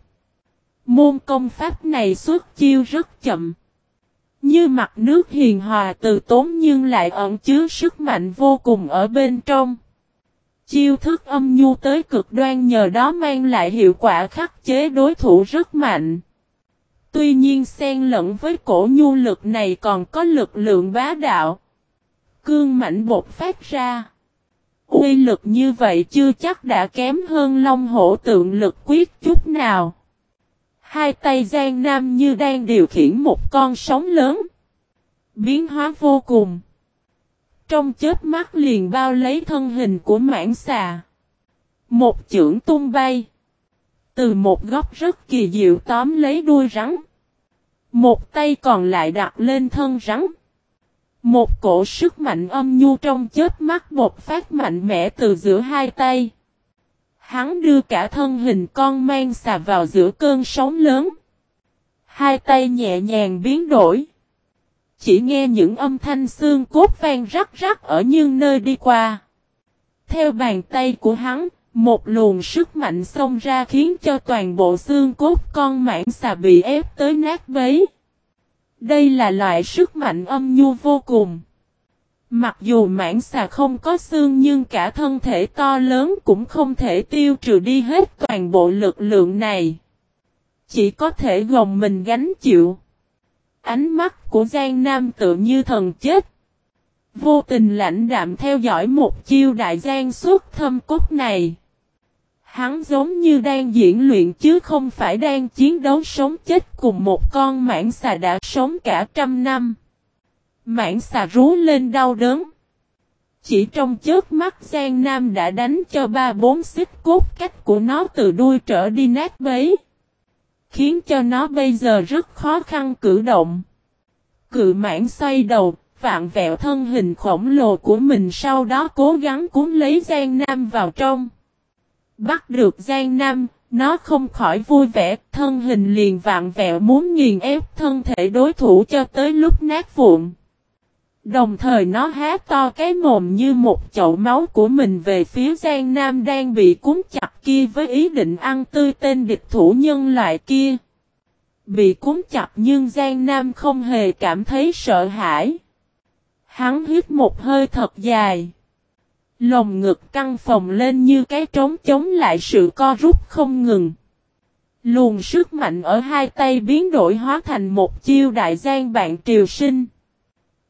A: Môn công pháp này xuất chiêu rất chậm. Như mặt nước hiền hòa từ tốn nhưng lại ẩn chứa sức mạnh vô cùng ở bên trong. Chiêu thức âm nhu tới cực đoan nhờ đó mang lại hiệu quả khắc chế đối thủ rất mạnh. Tuy nhiên xen lẫn với cổ nhu lực này còn có lực lượng bá đạo. Cương mạnh bột phát ra. Uy lực như vậy chưa chắc đã kém hơn long hổ tượng lực quyết chút nào. Hai tay Giang Nam như đang điều khiển một con sóng lớn. Biến hóa vô cùng. Trong chết mắt liền bao lấy thân hình của mãn xà. Một chưởng tung bay. Từ một góc rất kỳ diệu tóm lấy đuôi rắn. Một tay còn lại đặt lên thân rắn. Một cổ sức mạnh âm nhu trong chết mắt bột phát mạnh mẽ từ giữa hai tay. Hắn đưa cả thân hình con mang xà vào giữa cơn sóng lớn. Hai tay nhẹ nhàng biến đổi. Chỉ nghe những âm thanh xương cốt vang rắc rắc ở những nơi đi qua. Theo bàn tay của hắn, một luồng sức mạnh xông ra khiến cho toàn bộ xương cốt con mãng xà bị ép tới nát bấy. Đây là loại sức mạnh âm nhu vô cùng. Mặc dù mãng xà không có xương nhưng cả thân thể to lớn cũng không thể tiêu trừ đi hết toàn bộ lực lượng này. Chỉ có thể gồng mình gánh chịu. Ánh mắt của Giang Nam tự như thần chết. Vô tình lãnh đạm theo dõi một chiêu đại giang suốt thâm cốt này. Hắn giống như đang diễn luyện chứ không phải đang chiến đấu sống chết cùng một con mãng xà đã sống cả trăm năm. Mãng xà rú lên đau đớn. Chỉ trong chớp mắt Giang Nam đã đánh cho ba bốn xích cốt cách của nó từ đuôi trở đi nát bấy. Khiến cho nó bây giờ rất khó khăn cử động. Cự mãn xoay đầu, vạn vẹo thân hình khổng lồ của mình sau đó cố gắng cuốn lấy Giang Nam vào trong. Bắt được Giang Nam, nó không khỏi vui vẻ, thân hình liền vạn vẹo muốn nghiền ép thân thể đối thủ cho tới lúc nát vụn. Đồng thời nó há to cái mồm như một chậu máu của mình về phía Giang Nam đang bị cuốn chặt kia với ý định ăn tươi tên địch thủ nhân loại kia. Bị cuốn chặt nhưng Giang Nam không hề cảm thấy sợ hãi. Hắn hít một hơi thật dài. Lồng ngực căng phòng lên như cái trống chống lại sự co rút không ngừng. Luồng sức mạnh ở hai tay biến đổi hóa thành một chiêu đại giang bạn triều sinh.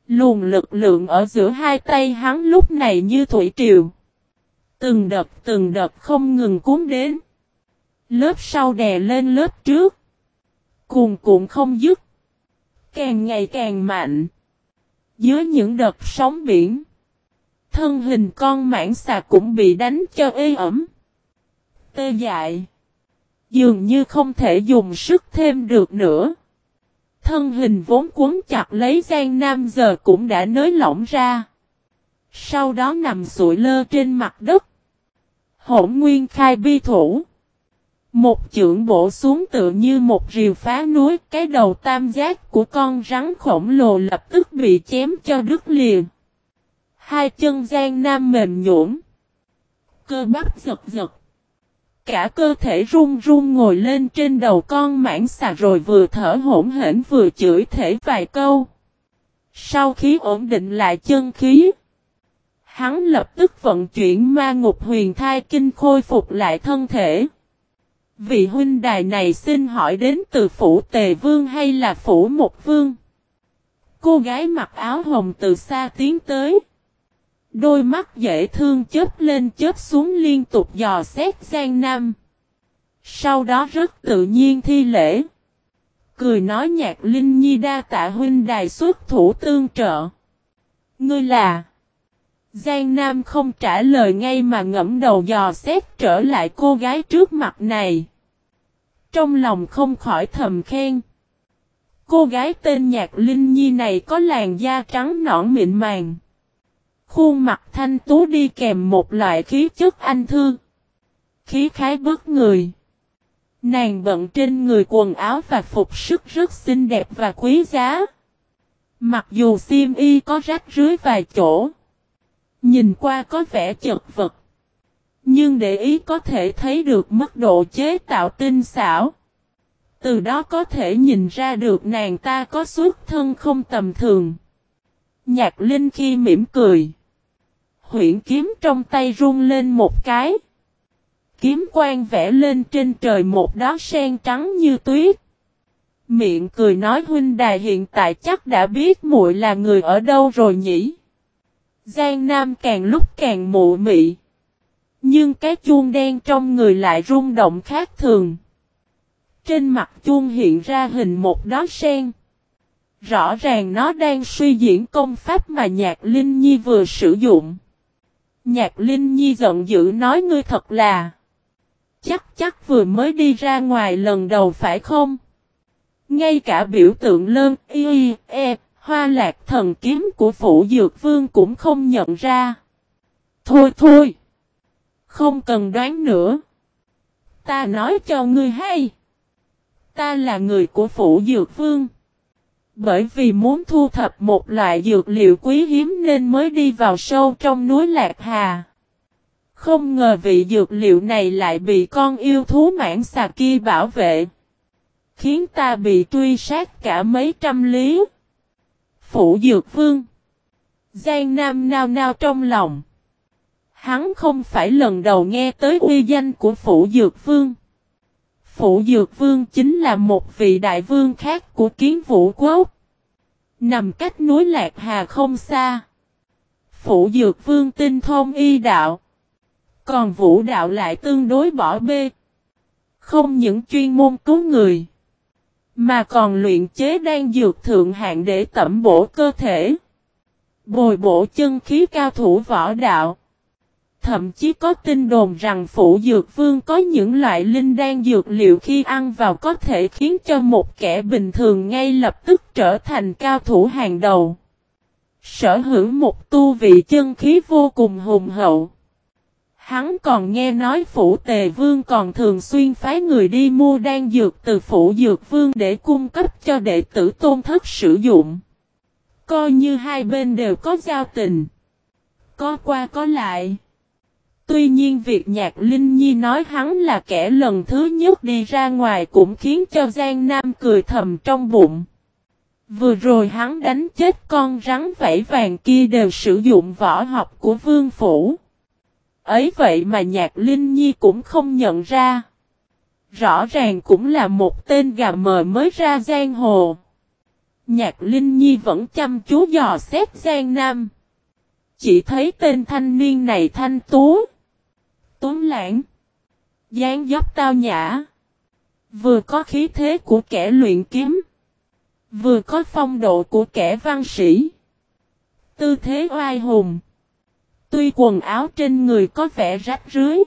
A: Luồng lực lượng ở giữa hai tay hắn lúc này như thủy triều. Từng đợt từng đợt không ngừng cuốn đến. Lớp sau đè lên lớp trước. Cuồn cuộn không dứt. Càng ngày càng mạnh. Dưới những đợt sóng biển. Thân hình con mãng xà cũng bị đánh cho ê ẩm. Tê dại. Dường như không thể dùng sức thêm được nữa. Thân hình vốn cuốn chặt lấy Giang Nam giờ cũng đã nới lỏng ra. Sau đó nằm sụi lơ trên mặt đất. Hổn nguyên khai bi thủ. Một chưởng bổ xuống tự như một rìu phá núi, cái đầu tam giác của con rắn khổng lồ lập tức bị chém cho đứt liền. Hai chân Giang Nam mềm nhũn, cơ bắp giật giật. Cả cơ thể run run ngồi lên trên đầu con mãng xà rồi vừa thở hổn hển vừa chửi thể vài câu. Sau khi ổn định lại chân khí, hắn lập tức vận chuyển ma ngục huyền thai kinh khôi phục lại thân thể. Vị huynh đài này xin hỏi đến từ phủ tề vương hay là phủ một vương? Cô gái mặc áo hồng từ xa tiến tới. Đôi mắt dễ thương chớp lên chớp xuống liên tục dò xét Giang Nam. Sau đó rất tự nhiên thi lễ. Cười nói nhạc Linh Nhi đa tạ huynh đài xuất thủ tương trợ. Ngươi là... Giang Nam không trả lời ngay mà ngẫm đầu dò xét trở lại cô gái trước mặt này. Trong lòng không khỏi thầm khen. Cô gái tên Nhạc Linh Nhi này có làn da trắng nõn mịn màng. Khuôn mặt thanh tú đi kèm một loại khí chất anh thư. Khí khái bước người. Nàng bận trên người quần áo và phục sức rất xinh đẹp và quý giá. Mặc dù xiêm y có rách rưới vài chỗ. Nhìn qua có vẻ chật vật. Nhưng để ý có thể thấy được mức độ chế tạo tinh xảo. Từ đó có thể nhìn ra được nàng ta có xuất thân không tầm thường. Nhạc Linh khi mỉm cười huyễn kiếm trong tay rung lên một cái. Kiếm quang vẽ lên trên trời một đóa sen trắng như tuyết. Miệng cười nói huynh đài hiện tại chắc đã biết muội là người ở đâu rồi nhỉ. Giang Nam càng lúc càng mụ mị. Nhưng cái chuông đen trong người lại rung động khác thường. Trên mặt chuông hiện ra hình một đóa sen. Rõ ràng nó đang suy diễn công pháp mà Nhạc Linh Nhi vừa sử dụng. Nhạc Linh Nhi giận dữ nói ngươi thật là. Chắc chắc vừa mới đi ra ngoài lần đầu phải không? Ngay cả biểu tượng lơn, y e hoa lạc thần kiếm của phủ dược vương cũng không nhận ra. Thôi thôi. Không cần đoán nữa. Ta nói cho ngươi hay. Ta là người của phủ dược vương. Bởi vì muốn thu thập một loại dược liệu quý hiếm nên mới đi vào sâu trong núi Lạc Hà. Không ngờ vị dược liệu này lại bị con yêu thú mãn xà kia bảo vệ. Khiến ta bị truy sát cả mấy trăm lý. Phủ dược vương. Giang Nam nao nao trong lòng. Hắn không phải lần đầu nghe tới uy danh của Phủ Dược Vương. Phủ Dược Vương chính là một vị đại vương khác của kiến vũ quốc. Nằm cách núi Lạc Hà không xa. Phủ Dược Vương tinh thông y đạo. Còn vũ đạo lại tương đối bỏ bê. Không những chuyên môn cứu người. Mà còn luyện chế đan dược thượng hạng để tẩm bổ cơ thể. Bồi bổ chân khí cao thủ võ đạo. Thậm chí có tin đồn rằng phủ dược vương có những loại linh đan dược liệu khi ăn vào có thể khiến cho một kẻ bình thường ngay lập tức trở thành cao thủ hàng đầu. Sở hữu một tu vị chân khí vô cùng hùng hậu. Hắn còn nghe nói phủ tề vương còn thường xuyên phái người đi mua đan dược từ phủ dược vương để cung cấp cho đệ tử tôn thất sử dụng. Coi như hai bên đều có giao tình. Có qua có lại. Tuy nhiên việc nhạc Linh Nhi nói hắn là kẻ lần thứ nhất đi ra ngoài cũng khiến cho Giang Nam cười thầm trong bụng. Vừa rồi hắn đánh chết con rắn vảy vàng kia đều sử dụng võ học của vương phủ. Ấy vậy mà nhạc Linh Nhi cũng không nhận ra. Rõ ràng cũng là một tên gà mờ mới ra giang hồ. Nhạc Linh Nhi vẫn chăm chú dò xét Giang Nam. Chỉ thấy tên thanh niên này thanh tú. Tuấn lãng. dáng dấp tao nhã. Vừa có khí thế của kẻ luyện kiếm. Vừa có phong độ của kẻ văn sĩ. Tư thế oai hùng. Tuy quần áo trên người có vẻ rách rưới.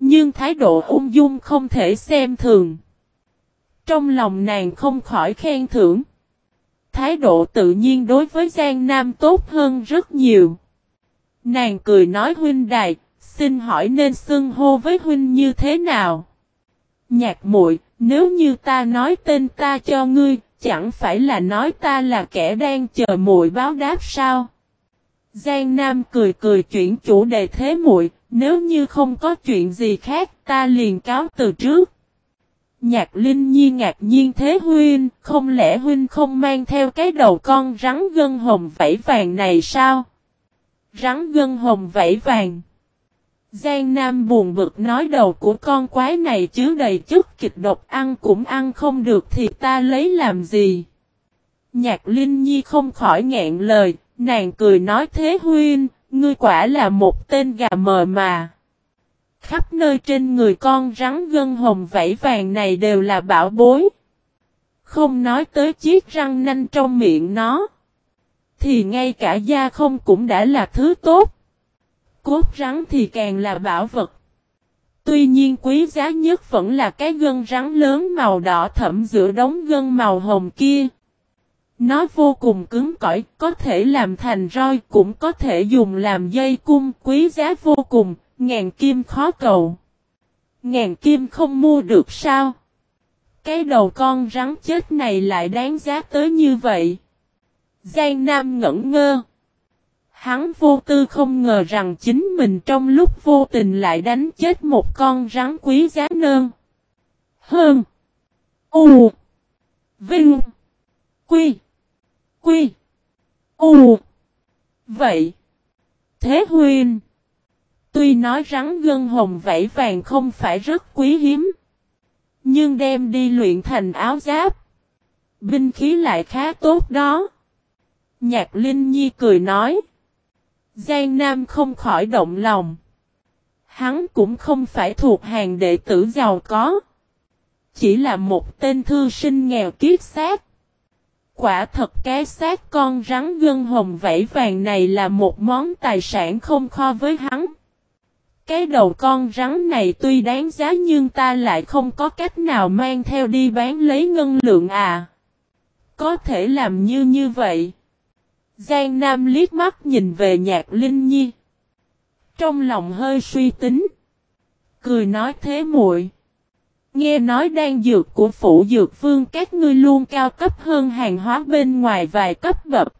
A: Nhưng thái độ ung dung không thể xem thường. Trong lòng nàng không khỏi khen thưởng. Thái độ tự nhiên đối với Giang Nam tốt hơn rất nhiều. Nàng cười nói huynh đài, xin hỏi nên xưng hô với huynh như thế nào? Nhạc muội, nếu như ta nói tên ta cho ngươi, chẳng phải là nói ta là kẻ đang chờ muội báo đáp sao? Giang Nam cười cười chuyển chủ đề thế muội, nếu như không có chuyện gì khác, ta liền cáo từ trước. Nhạc Linh Nhi ngạc nhiên thế huynh, không lẽ huynh không mang theo cái đầu con rắn gân hồng vẫy vàng này sao? Rắn gân hồng vẫy vàng. Giang Nam buồn bực nói đầu của con quái này chứa đầy chất kịch độc ăn cũng ăn không được thì ta lấy làm gì? Nhạc Linh Nhi không khỏi ngẹn lời, nàng cười nói thế huynh, ngươi quả là một tên gà mờ mà. Khắp nơi trên người con rắn gân hồng vẫy vàng này đều là bảo bối. Không nói tới chiếc răng nanh trong miệng nó. Thì ngay cả da không cũng đã là thứ tốt. Cốt rắn thì càng là bảo vật. Tuy nhiên quý giá nhất vẫn là cái gân rắn lớn màu đỏ thẫm giữa đống gân màu hồng kia. Nó vô cùng cứng cỏi, có thể làm thành roi, cũng có thể dùng làm dây cung, quý giá vô cùng, ngàn kim khó cầu. Ngàn kim không mua được sao? Cái đầu con rắn chết này lại đáng giá tới như vậy. Giang Nam ngẩn ngơ. Hắn vô tư không ngờ rằng chính mình trong lúc vô tình lại đánh chết một con rắn quý giá nơn. Hơn. U. Vinh. Quy. Quy. U. Vậy. Thế huynh. Tuy nói rắn gân hồng vảy vàng không phải rất quý hiếm. Nhưng đem đi luyện thành áo giáp. Binh khí lại khá tốt đó. Nhạc Linh Nhi cười nói. Giang Nam không khỏi động lòng. Hắn cũng không phải thuộc hàng đệ tử giàu có. Chỉ là một tên thư sinh nghèo kiết xác. Quả thật cái xác con rắn gân hồng vảy vàng này là một món tài sản không kho với hắn. Cái đầu con rắn này tuy đáng giá nhưng ta lại không có cách nào mang theo đi bán lấy ngân lượng à. Có thể làm như như vậy. Giang Nam liếc mắt nhìn về nhạc Linh Nhi. Trong lòng hơi suy tính. Cười nói thế muội Nghe nói đan dược của phủ dược vương các ngươi luôn cao cấp hơn hàng hóa bên ngoài vài cấp bậc.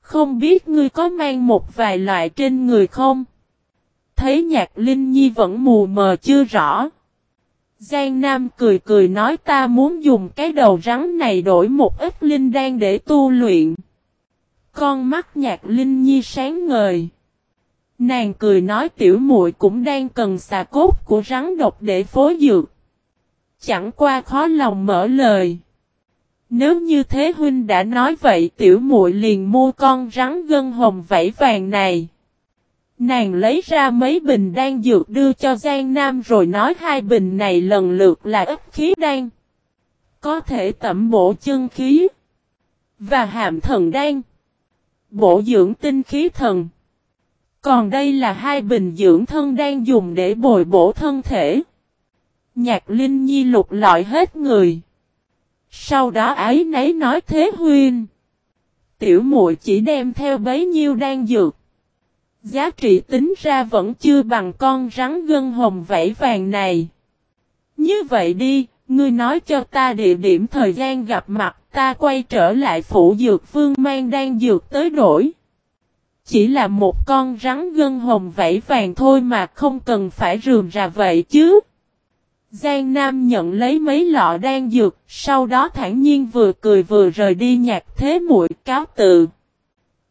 A: Không biết ngươi có mang một vài loại trên người không? Thấy nhạc Linh Nhi vẫn mù mờ chưa rõ. Giang Nam cười cười nói ta muốn dùng cái đầu rắn này đổi một ít linh đan để tu luyện. Con mắt nhạc Linh Nhi sáng ngời. Nàng cười nói tiểu muội cũng đang cần xà cốt của rắn độc để phối dược. Chẳng qua khó lòng mở lời. Nếu như thế huynh đã nói vậy, tiểu muội liền mua con rắn gân hồng vảy vàng này. Nàng lấy ra mấy bình đan dược đưa cho Giang Nam rồi nói hai bình này lần lượt là ức khí đan. Có thể tẩm bổ chân khí. Và hàm thần đan. Bổ dưỡng tinh khí thần. Còn đây là hai bình dưỡng thân đang dùng để bồi bổ thân thể. Nhạc Linh Nhi lục lọi hết người. Sau đó ấy nấy nói thế huyên. Tiểu muội chỉ đem theo bấy nhiêu đang dược. Giá trị tính ra vẫn chưa bằng con rắn gân hồng vảy vàng này. Như vậy đi, ngươi nói cho ta địa điểm thời gian gặp mặt, ta quay trở lại phủ dược vương mang đang dược tới đổi. Chỉ là một con rắn gân hồng vảy vàng thôi mà không cần phải rườm rà vậy chứ. Giang Nam nhận lấy mấy lọ đan dược, sau đó thản nhiên vừa cười vừa rời đi nhạc thế muội cáo tự.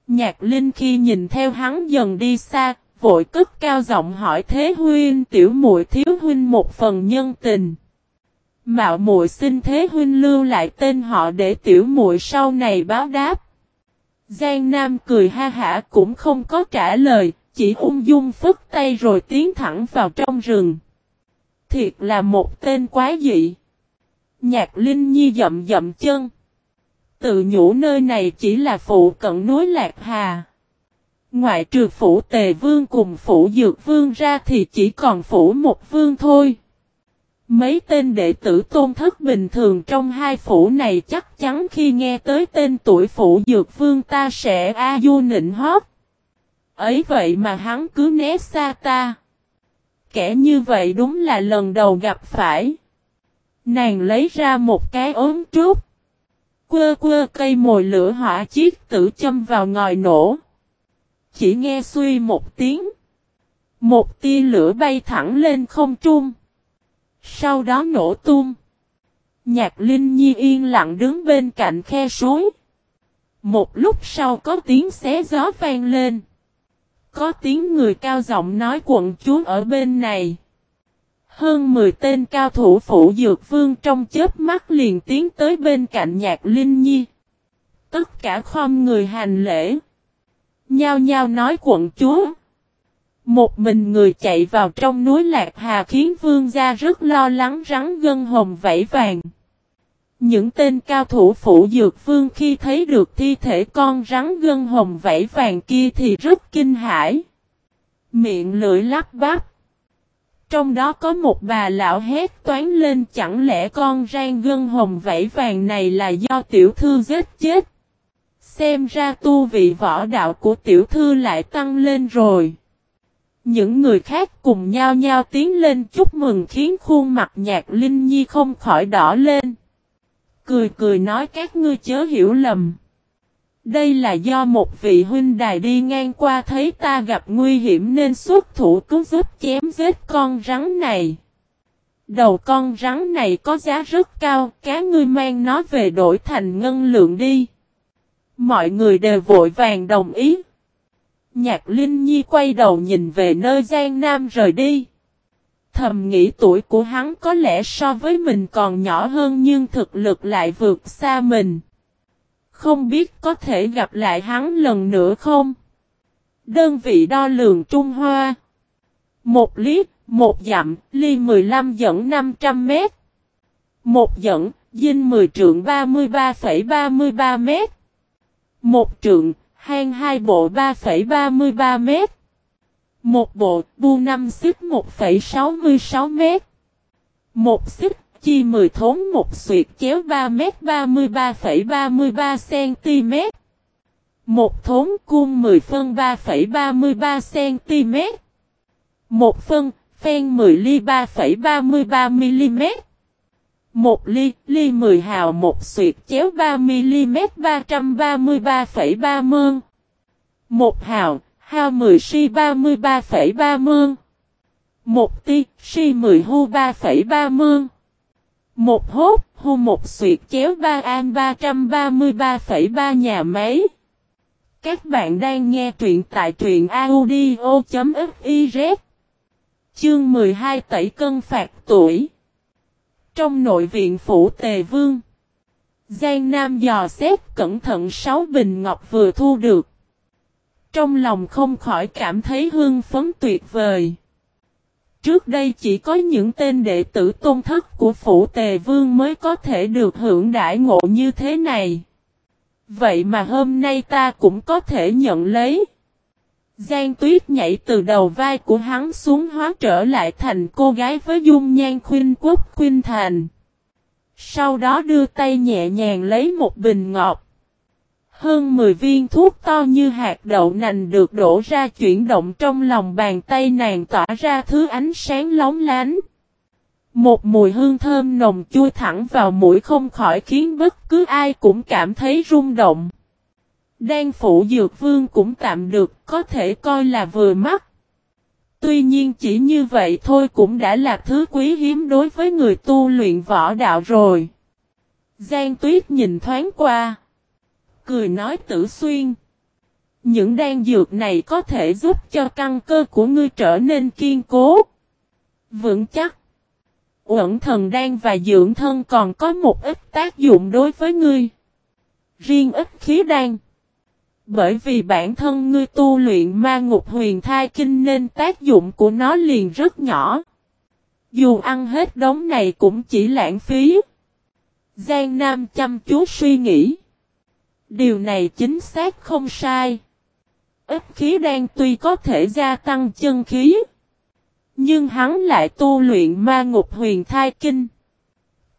A: Nhạc Linh khi nhìn theo hắn dần đi xa, vội cất cao giọng hỏi thế huynh tiểu muội thiếu huynh một phần nhân tình. Mạo muội xin thế huynh lưu lại tên họ để tiểu muội sau này báo đáp. Giang Nam cười ha hả cũng không có trả lời, chỉ ung dung phất tay rồi tiến thẳng vào trong rừng. Thiệt là một tên quái dị. Nhạc Linh Nhi dậm dậm chân. Tự nhủ nơi này chỉ là phụ cận núi Lạc Hà. Ngoại trừ phủ tề vương cùng phủ dược vương ra thì chỉ còn phủ một vương thôi. Mấy tên đệ tử tôn thất bình thường trong hai phủ này chắc chắn khi nghe tới tên tuổi phủ dược vương ta sẽ a du nịnh hót. Ấy vậy mà hắn cứ né xa ta. Kẻ như vậy đúng là lần đầu gặp phải. Nàng lấy ra một cái ốm trúc. Quơ quơ cây mồi lửa hỏa chiếc tử châm vào ngòi nổ. Chỉ nghe suy một tiếng. Một tia lửa bay thẳng lên không trung. Sau đó nổ tung. Nhạc Linh Nhi yên lặng đứng bên cạnh khe suối. Một lúc sau có tiếng xé gió vang lên. Có tiếng người cao giọng nói quận chúa ở bên này. Hơn 10 tên cao thủ phụ dược vương trong chớp mắt liền tiến tới bên cạnh nhạc Linh Nhi. Tất cả khom người hành lễ. Nhao nhao nói quận chúa. Một mình người chạy vào trong núi Lạc Hà khiến vương gia rất lo lắng rắn gân hồng vẫy vàng. Những tên cao thủ phụ dược vương khi thấy được thi thể con rắn gân hồng vẫy vàng kia thì rất kinh hãi. Miệng lưỡi lắp bắp. Trong đó có một bà lão hét toán lên, chẳng lẽ con rang gân hồng vẫy vàng này là do tiểu thư giết chết. Xem ra tu vị võ đạo của tiểu thư lại tăng lên rồi. Những người khác cùng nhau nhau tiến lên chúc mừng khiến khuôn mặt nhạc Linh Nhi không khỏi đỏ lên. Cười cười nói các ngươi chớ hiểu lầm. Đây là do một vị huynh đài đi ngang qua thấy ta gặp nguy hiểm nên xuất thủ cứu giúp chém giết con rắn này. Đầu con rắn này có giá rất cao, cá ngươi mang nó về đổi thành ngân lượng đi. Mọi người đều vội vàng đồng ý. Nhạc Linh Nhi quay đầu nhìn về nơi Giang Nam rời đi. Thầm nghĩ tuổi của hắn có lẽ so với mình còn nhỏ hơn nhưng thực lực lại vượt xa mình. Không biết có thể gặp lại hắn lần nữa không? Đơn vị đo lường Trung Hoa. Một lít, một dặm, ly 15 dẫn 500 mét. Một dẫn, dinh 10 trượng 33,33 mét. Một trượng, hang hai bộ 3,33 mét. Một bộ, bu 5 xích 1,66 mét. Một xích, chi 10 thốn một xuyệt chéo 3 mét 33,33 cm. Một thốn cung 10 phân 3,33 cm. Một phân, phen 10 ly 3,33 mm. Một ly, ly 10 hào một suyệt chéo 3 mm 333,3 mương. Một hào, hao 10 si 33,3 mương. Một ti, si 10 hu 3,3 mương. Một hốt, hu một suyệt chéo 3 an 333,3 nhà máy. Các bạn đang nghe truyện tại truyện audio.fif Chương 12 tẩy cân phạt tuổi. Trong nội viện phủ Tề Vương. Giang Nam dò xét cẩn thận sáu bình ngọc vừa thu được. Trong lòng không khỏi cảm thấy hương phấn tuyệt vời. Trước đây chỉ có những tên đệ tử tôn thất của phủ tề vương mới có thể được hưởng đại ngộ như thế này. Vậy mà hôm nay ta cũng có thể nhận lấy. Giang tuyết nhảy từ đầu vai của hắn xuống hóa trở lại thành cô gái với dung nhan khuyên quốc khuyên thành. Sau đó đưa tay nhẹ nhàng lấy một bình ngọt. Hơn 10 viên thuốc to như hạt đậu nành được đổ ra chuyển động trong lòng bàn tay nàng tỏa ra thứ ánh sáng lóng lánh. Một mùi hương thơm nồng chui thẳng vào mũi không khỏi khiến bất cứ ai cũng cảm thấy rung động. Đan phủ dược vương cũng tạm được, có thể coi là vừa mắt. Tuy nhiên chỉ như vậy thôi cũng đã là thứ quý hiếm đối với người tu luyện võ đạo rồi. Giang tuyết nhìn thoáng qua cười nói tử xuyên. Những đan dược này có thể giúp cho căn cơ của ngươi trở nên kiên cố. Vững chắc. Uẩn thần đan và dưỡng thân còn có một ít tác dụng đối với ngươi. Riêng ít khí đan. Bởi vì bản thân ngươi tu luyện ma ngục huyền thai kinh nên tác dụng của nó liền rất nhỏ. Dù ăn hết đống này cũng chỉ lãng phí. Giang Nam chăm chú suy nghĩ. Điều này chính xác không sai. Ít khí đen tuy có thể gia tăng chân khí. Nhưng hắn lại tu luyện ma ngục huyền thai kinh.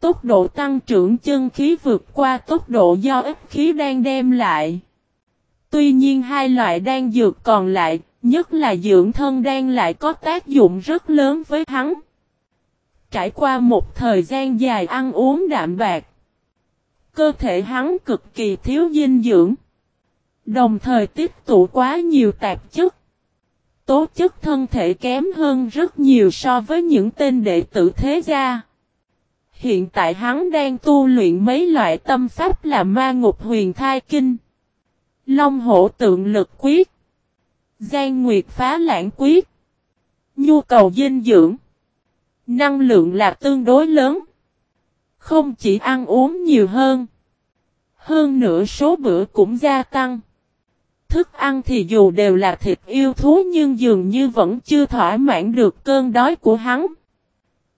A: Tốc độ tăng trưởng chân khí vượt qua tốc độ do ít khí đen đem lại. Tuy nhiên hai loại đan dược còn lại, nhất là dưỡng thân đan lại có tác dụng rất lớn với hắn. Trải qua một thời gian dài ăn uống đạm bạc, Cơ thể hắn cực kỳ thiếu dinh dưỡng. Đồng thời tiếp tụ quá nhiều tạp chất. Tố chất thân thể kém hơn rất nhiều so với những tên đệ tử thế gia. Hiện tại hắn đang tu luyện mấy loại tâm pháp là ma ngục huyền thai kinh. Long hổ tượng lực quyết. Giang nguyệt phá lãng quyết. Nhu cầu dinh dưỡng. Năng lượng là tương đối lớn. Không chỉ ăn uống nhiều hơn. Hơn nữa số bữa cũng gia tăng. Thức ăn thì dù đều là thịt yêu thú nhưng dường như vẫn chưa thỏa mãn được cơn đói của hắn.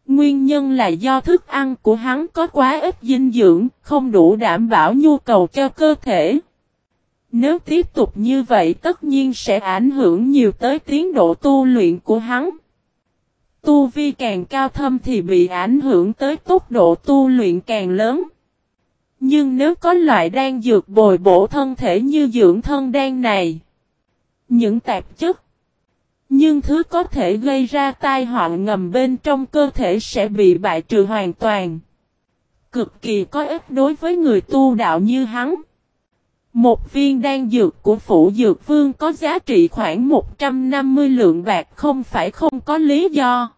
A: Nguyên nhân là do thức ăn của hắn có quá ít dinh dưỡng, không đủ đảm bảo nhu cầu cho cơ thể. Nếu tiếp tục như vậy tất nhiên sẽ ảnh hưởng nhiều tới tiến độ tu luyện của hắn. Tu vi càng cao thâm thì bị ảnh hưởng tới tốc độ tu luyện càng lớn. Nhưng nếu có loại đan dược bồi bổ thân thể như dưỡng thân đan này, những tạp chất, nhưng thứ có thể gây ra tai họa ngầm bên trong cơ thể sẽ bị bại trừ hoàn toàn. Cực kỳ có ích đối với người tu đạo như hắn. Một viên đan dược của phủ dược vương có giá trị khoảng 150 lượng bạc không phải không có lý do.